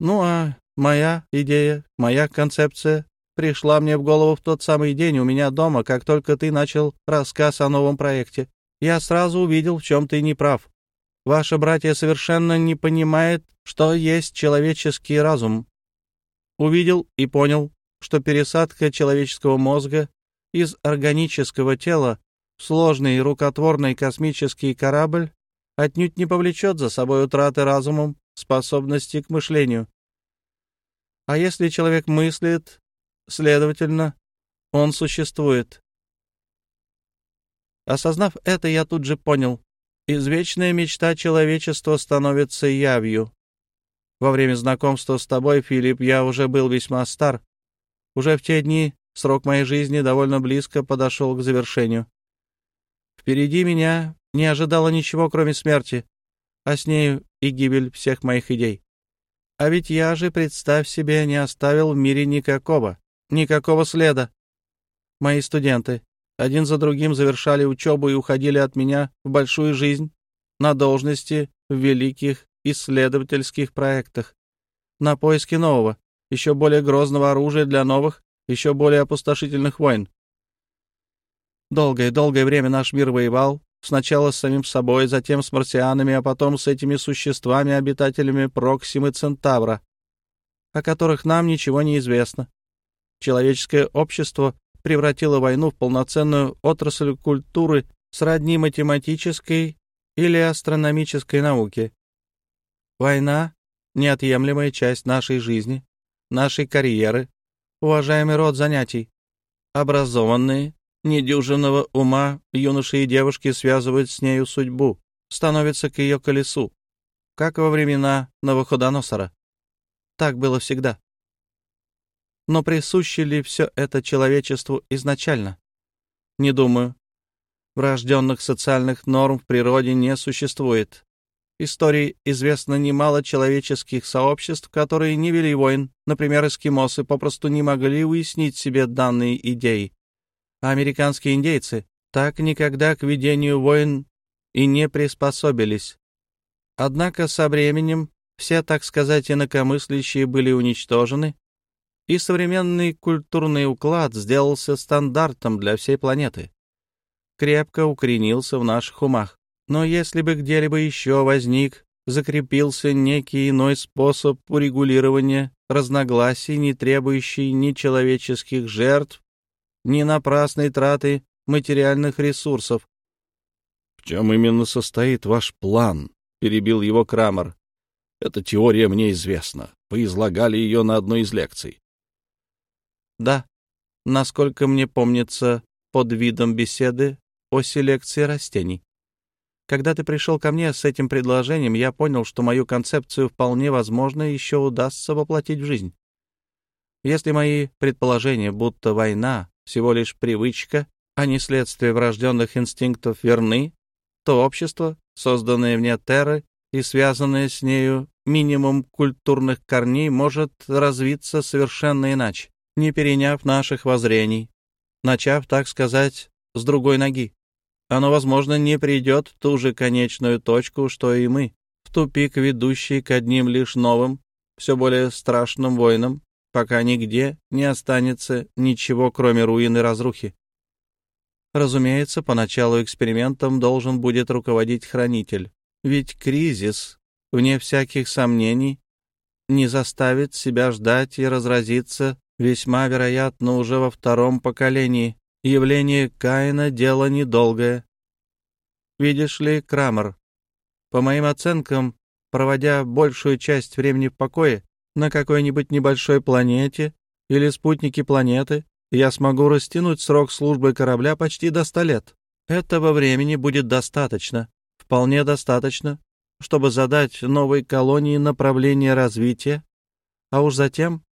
Ну, а моя идея, моя концепция пришла мне в голову в тот самый день у меня дома, как только ты начал рассказ о новом проекте. Я сразу увидел, в чем ты не прав. Ваши братья совершенно не понимают, что есть человеческий разум. Увидел и понял, что пересадка человеческого мозга из органического тела сложный рукотворный космический корабль отнюдь не повлечет за собой утраты разумом способности к мышлению. А если человек мыслит, следовательно, он существует. Осознав это, я тут же понял, извечная мечта человечества становится явью. Во время знакомства с тобой, Филипп, я уже был весьма стар. Уже в те дни срок моей жизни довольно близко подошел к завершению. Впереди меня не ожидало ничего, кроме смерти, а с нею и гибель всех моих идей. А ведь я же, представь себе, не оставил в мире никакого, никакого следа. Мои студенты, один за другим завершали учебу и уходили от меня в большую жизнь, на должности в великих исследовательских проектах, на поиски нового, еще более грозного оружия для новых, еще более опустошительных войн. Долгое-долгое время наш мир воевал, сначала с самим собой, затем с марсианами, а потом с этими существами, обитателями Проксимы Центавра, о которых нам ничего не известно. Человеческое общество превратила войну в полноценную отрасль культуры сродни математической или астрономической науке. Война — неотъемлемая часть нашей жизни, нашей карьеры, уважаемый род занятий. Образованные, недюжинного ума юноши и девушки связывают с нею судьбу, становятся к ее колесу, как во времена Новоходоносора. Так было всегда. Но присуще ли все это человечеству изначально? Не думаю. Врожденных социальных норм в природе не существует. Истории известно немало человеческих сообществ, которые не вели войн. Например, эскимосы попросту не могли уяснить себе данные идеи. А американские индейцы так никогда к ведению войн и не приспособились. Однако со временем все, так сказать, инакомыслящие были уничтожены, и современный культурный уклад сделался стандартом для всей планеты. Крепко укоренился в наших умах. Но если бы где-либо еще возник, закрепился некий иной способ урегулирования разногласий, не требующий ни человеческих жертв, ни напрасной траты материальных ресурсов. — В чем именно состоит ваш план? — перебил его Крамер. — Эта теория мне известна. Вы излагали ее на одной из лекций. Да, насколько мне помнится, под видом беседы о селекции растений. Когда ты пришел ко мне с этим предложением, я понял, что мою концепцию вполне возможно еще удастся воплотить в жизнь. Если мои предположения, будто война — всего лишь привычка, а не следствие врожденных инстинктов, верны, то общество, созданное вне Терры и связанное с нею минимум культурных корней, может развиться совершенно иначе, не переняв наших воззрений, начав, так сказать, с другой ноги оно, возможно, не придет в ту же конечную точку, что и мы, в тупик, ведущий к одним лишь новым, все более страшным войнам, пока нигде не останется ничего, кроме руин и разрухи. Разумеется, поначалу экспериментом должен будет руководить хранитель, ведь кризис, вне всяких сомнений, не заставит себя ждать и разразится весьма вероятно уже во втором поколении, Явление Каина — дело недолгое. Видишь ли, Крамер, по моим оценкам, проводя большую часть времени в покое на какой-нибудь небольшой планете или спутнике планеты, я смогу растянуть срок службы корабля почти до ста лет. Этого времени будет достаточно, вполне достаточно, чтобы задать новой колонии направление развития, а уж затем...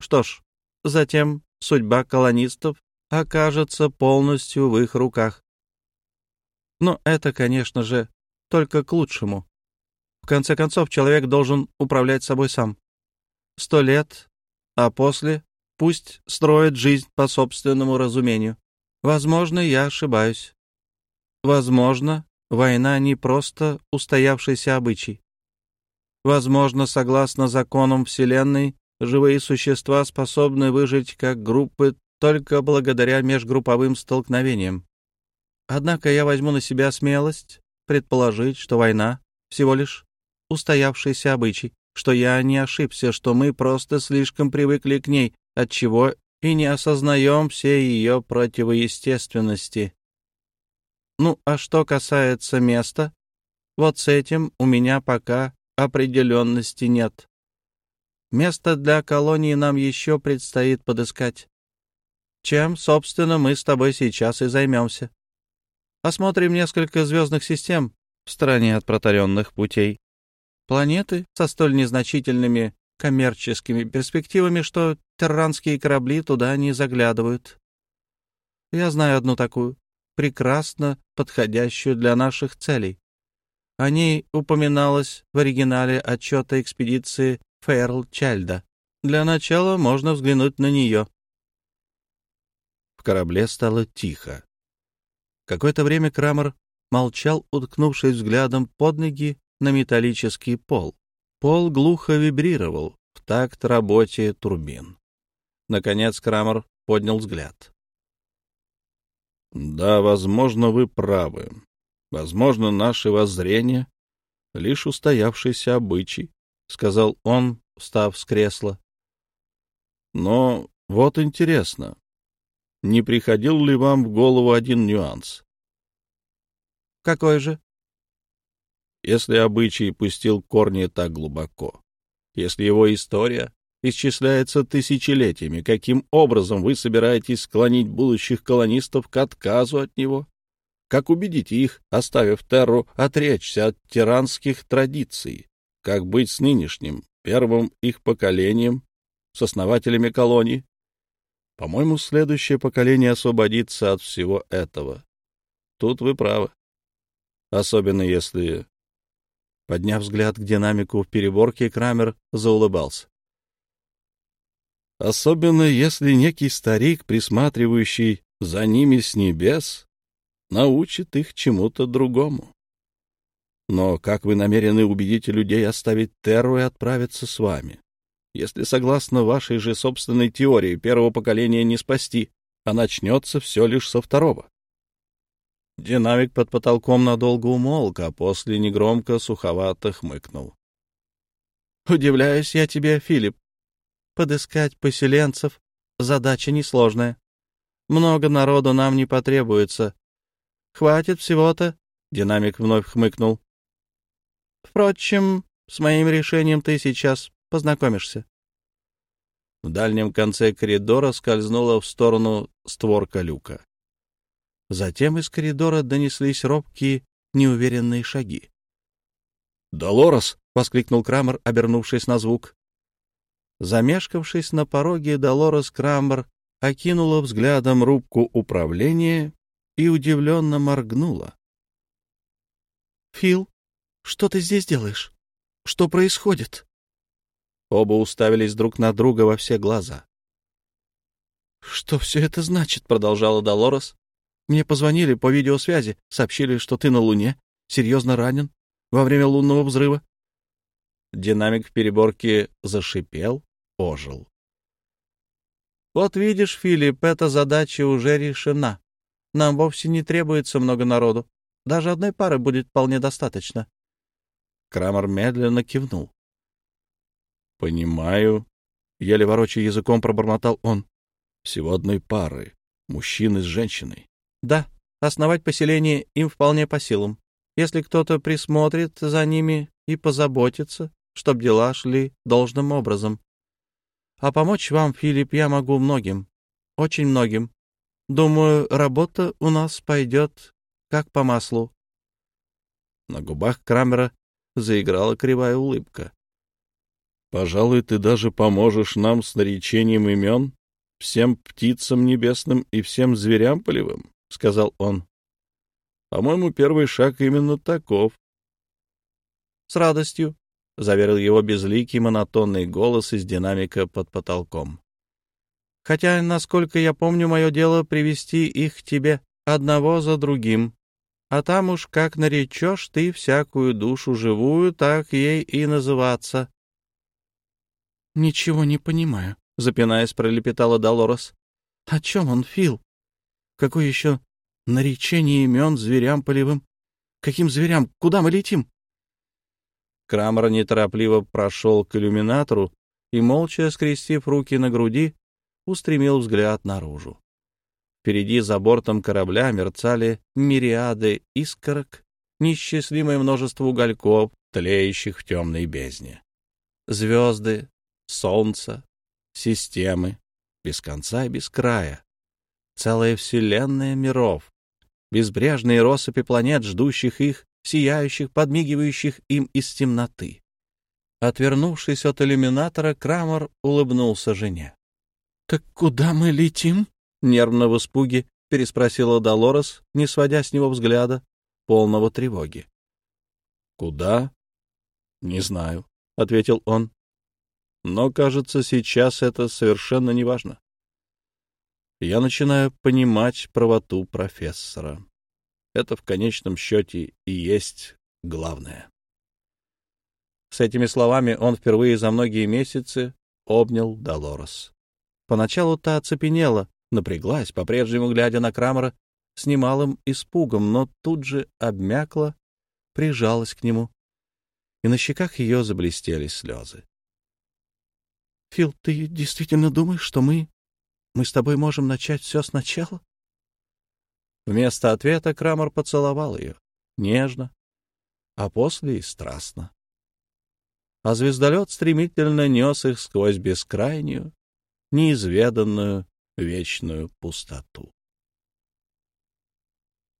Что ж, затем судьба колонистов окажется полностью в их руках. Но это, конечно же, только к лучшему. В конце концов, человек должен управлять собой сам. Сто лет, а после пусть строит жизнь по собственному разумению. Возможно, я ошибаюсь. Возможно, война не просто устоявшийся обычай. Возможно, согласно законам Вселенной, живые существа способны выжить как группы только благодаря межгрупповым столкновениям. Однако я возьму на себя смелость предположить, что война всего лишь устоявшийся обычай, что я не ошибся, что мы просто слишком привыкли к ней, отчего и не осознаем все ее противоестественности. Ну, а что касается места, вот с этим у меня пока определенности нет. Место для колонии нам еще предстоит подыскать чем, собственно, мы с тобой сейчас и займемся. Осмотрим несколько звездных систем в стороне от протаренных путей. Планеты со столь незначительными коммерческими перспективами, что терранские корабли туда не заглядывают. Я знаю одну такую, прекрасно подходящую для наших целей. О ней упоминалось в оригинале отчета экспедиции Ферл Чальда. Для начала можно взглянуть на нее. В корабле стало тихо. Какое-то время Крамер молчал, уткнувшись взглядом под ноги на металлический пол. Пол глухо вибрировал в такт работе турбин. Наконец Крамер поднял взгляд. «Да, возможно, вы правы. Возможно, наши воззрения — лишь устоявшийся обычай», — сказал он, встав с кресла. «Но вот интересно, не приходил ли вам в голову один нюанс? Какой же? Если обычай пустил корни так глубоко, если его история исчисляется тысячелетиями, каким образом вы собираетесь склонить будущих колонистов к отказу от него? Как убедить их, оставив Терру, отречься от тиранских традиций? Как быть с нынешним, первым их поколением, с основателями колоний? По-моему, следующее поколение освободится от всего этого. Тут вы правы. Особенно если... Подняв взгляд к динамику в переборке, Крамер заулыбался. Особенно если некий старик, присматривающий за ними с небес, научит их чему-то другому. Но как вы намерены убедить людей оставить Терру и отправиться с вами? Если, согласно вашей же собственной теории, первого поколения не спасти, а начнется все лишь со второго. Динамик под потолком надолго умолк, а после негромко суховато хмыкнул. «Удивляюсь я тебе, Филипп. Подыскать поселенцев — задача несложная. Много народу нам не потребуется. Хватит всего-то...» — динамик вновь хмыкнул. «Впрочем, с моим решением ты сейчас Познакомишься. В дальнем конце коридора скользнула в сторону створка люка. Затем из коридора донеслись робкие неуверенные шаги. «Долорес!» — воскликнул Крамер, обернувшись на звук. Замешкавшись на пороге, Долорес Крамер окинула взглядом рубку управления и удивленно моргнула. «Фил, что ты здесь делаешь? Что происходит?» Оба уставились друг на друга во все глаза. «Что все это значит?» — продолжала Долорес. «Мне позвонили по видеосвязи, сообщили, что ты на Луне, серьезно ранен во время лунного взрыва». Динамик в переборке зашипел, ожил. «Вот видишь, Филипп, эта задача уже решена. Нам вовсе не требуется много народу. Даже одной пары будет вполне достаточно». Крамер медленно кивнул. «Понимаю», — еле ворочая языком пробормотал он. «Всего одной пары, мужчины с женщиной». «Да, основать поселение им вполне по силам. Если кто-то присмотрит за ними и позаботится, чтобы дела шли должным образом. А помочь вам, Филипп, я могу многим, очень многим. Думаю, работа у нас пойдет как по маслу». На губах Крамера заиграла кривая улыбка. Пожалуй, ты даже поможешь нам с наречением имен всем птицам небесным и всем зверям полевым, — сказал он. По-моему, первый шаг именно таков. — С радостью, — заверил его безликий монотонный голос из динамика под потолком. — Хотя, насколько я помню, мое дело привести их к тебе одного за другим. А там уж как наречешь ты всякую душу живую, так ей и называться. «Ничего не понимаю», — запинаясь, пролепетала Долорес. «О чем он, Фил? Какое еще наречение имен зверям полевым? Каким зверям? Куда мы летим?» Крамер неторопливо прошел к иллюминатору и, молча скрестив руки на груди, устремил взгляд наружу. Впереди за бортом корабля мерцали мириады искорок, несчастливое множество угольков, тлеющих в темной бездне. Звезды, солнца, системы, без конца и без края, целая вселенная миров, безбрежные россыпи планет, ждущих их, сияющих, подмигивающих им из темноты. Отвернувшись от иллюминатора, Крамер улыбнулся жене. — Так куда мы летим? — нервно в испуге переспросила Долорес, не сводя с него взгляда, полного тревоги. — Куда? — Не знаю, — ответил он. Но, кажется, сейчас это совершенно неважно. Я начинаю понимать правоту профессора. Это в конечном счете и есть главное. С этими словами он впервые за многие месяцы обнял Долорес. Поначалу та оцепенела, напряглась, по-прежнему глядя на Крамера с немалым испугом, но тут же обмякла, прижалась к нему, и на щеках ее заблестели слезы. — Фил, ты действительно думаешь, что мы... мы с тобой можем начать все сначала? Вместо ответа Крамер поцеловал ее, нежно, а после и страстно. А звездолет стремительно нес их сквозь бескрайнюю, неизведанную вечную пустоту.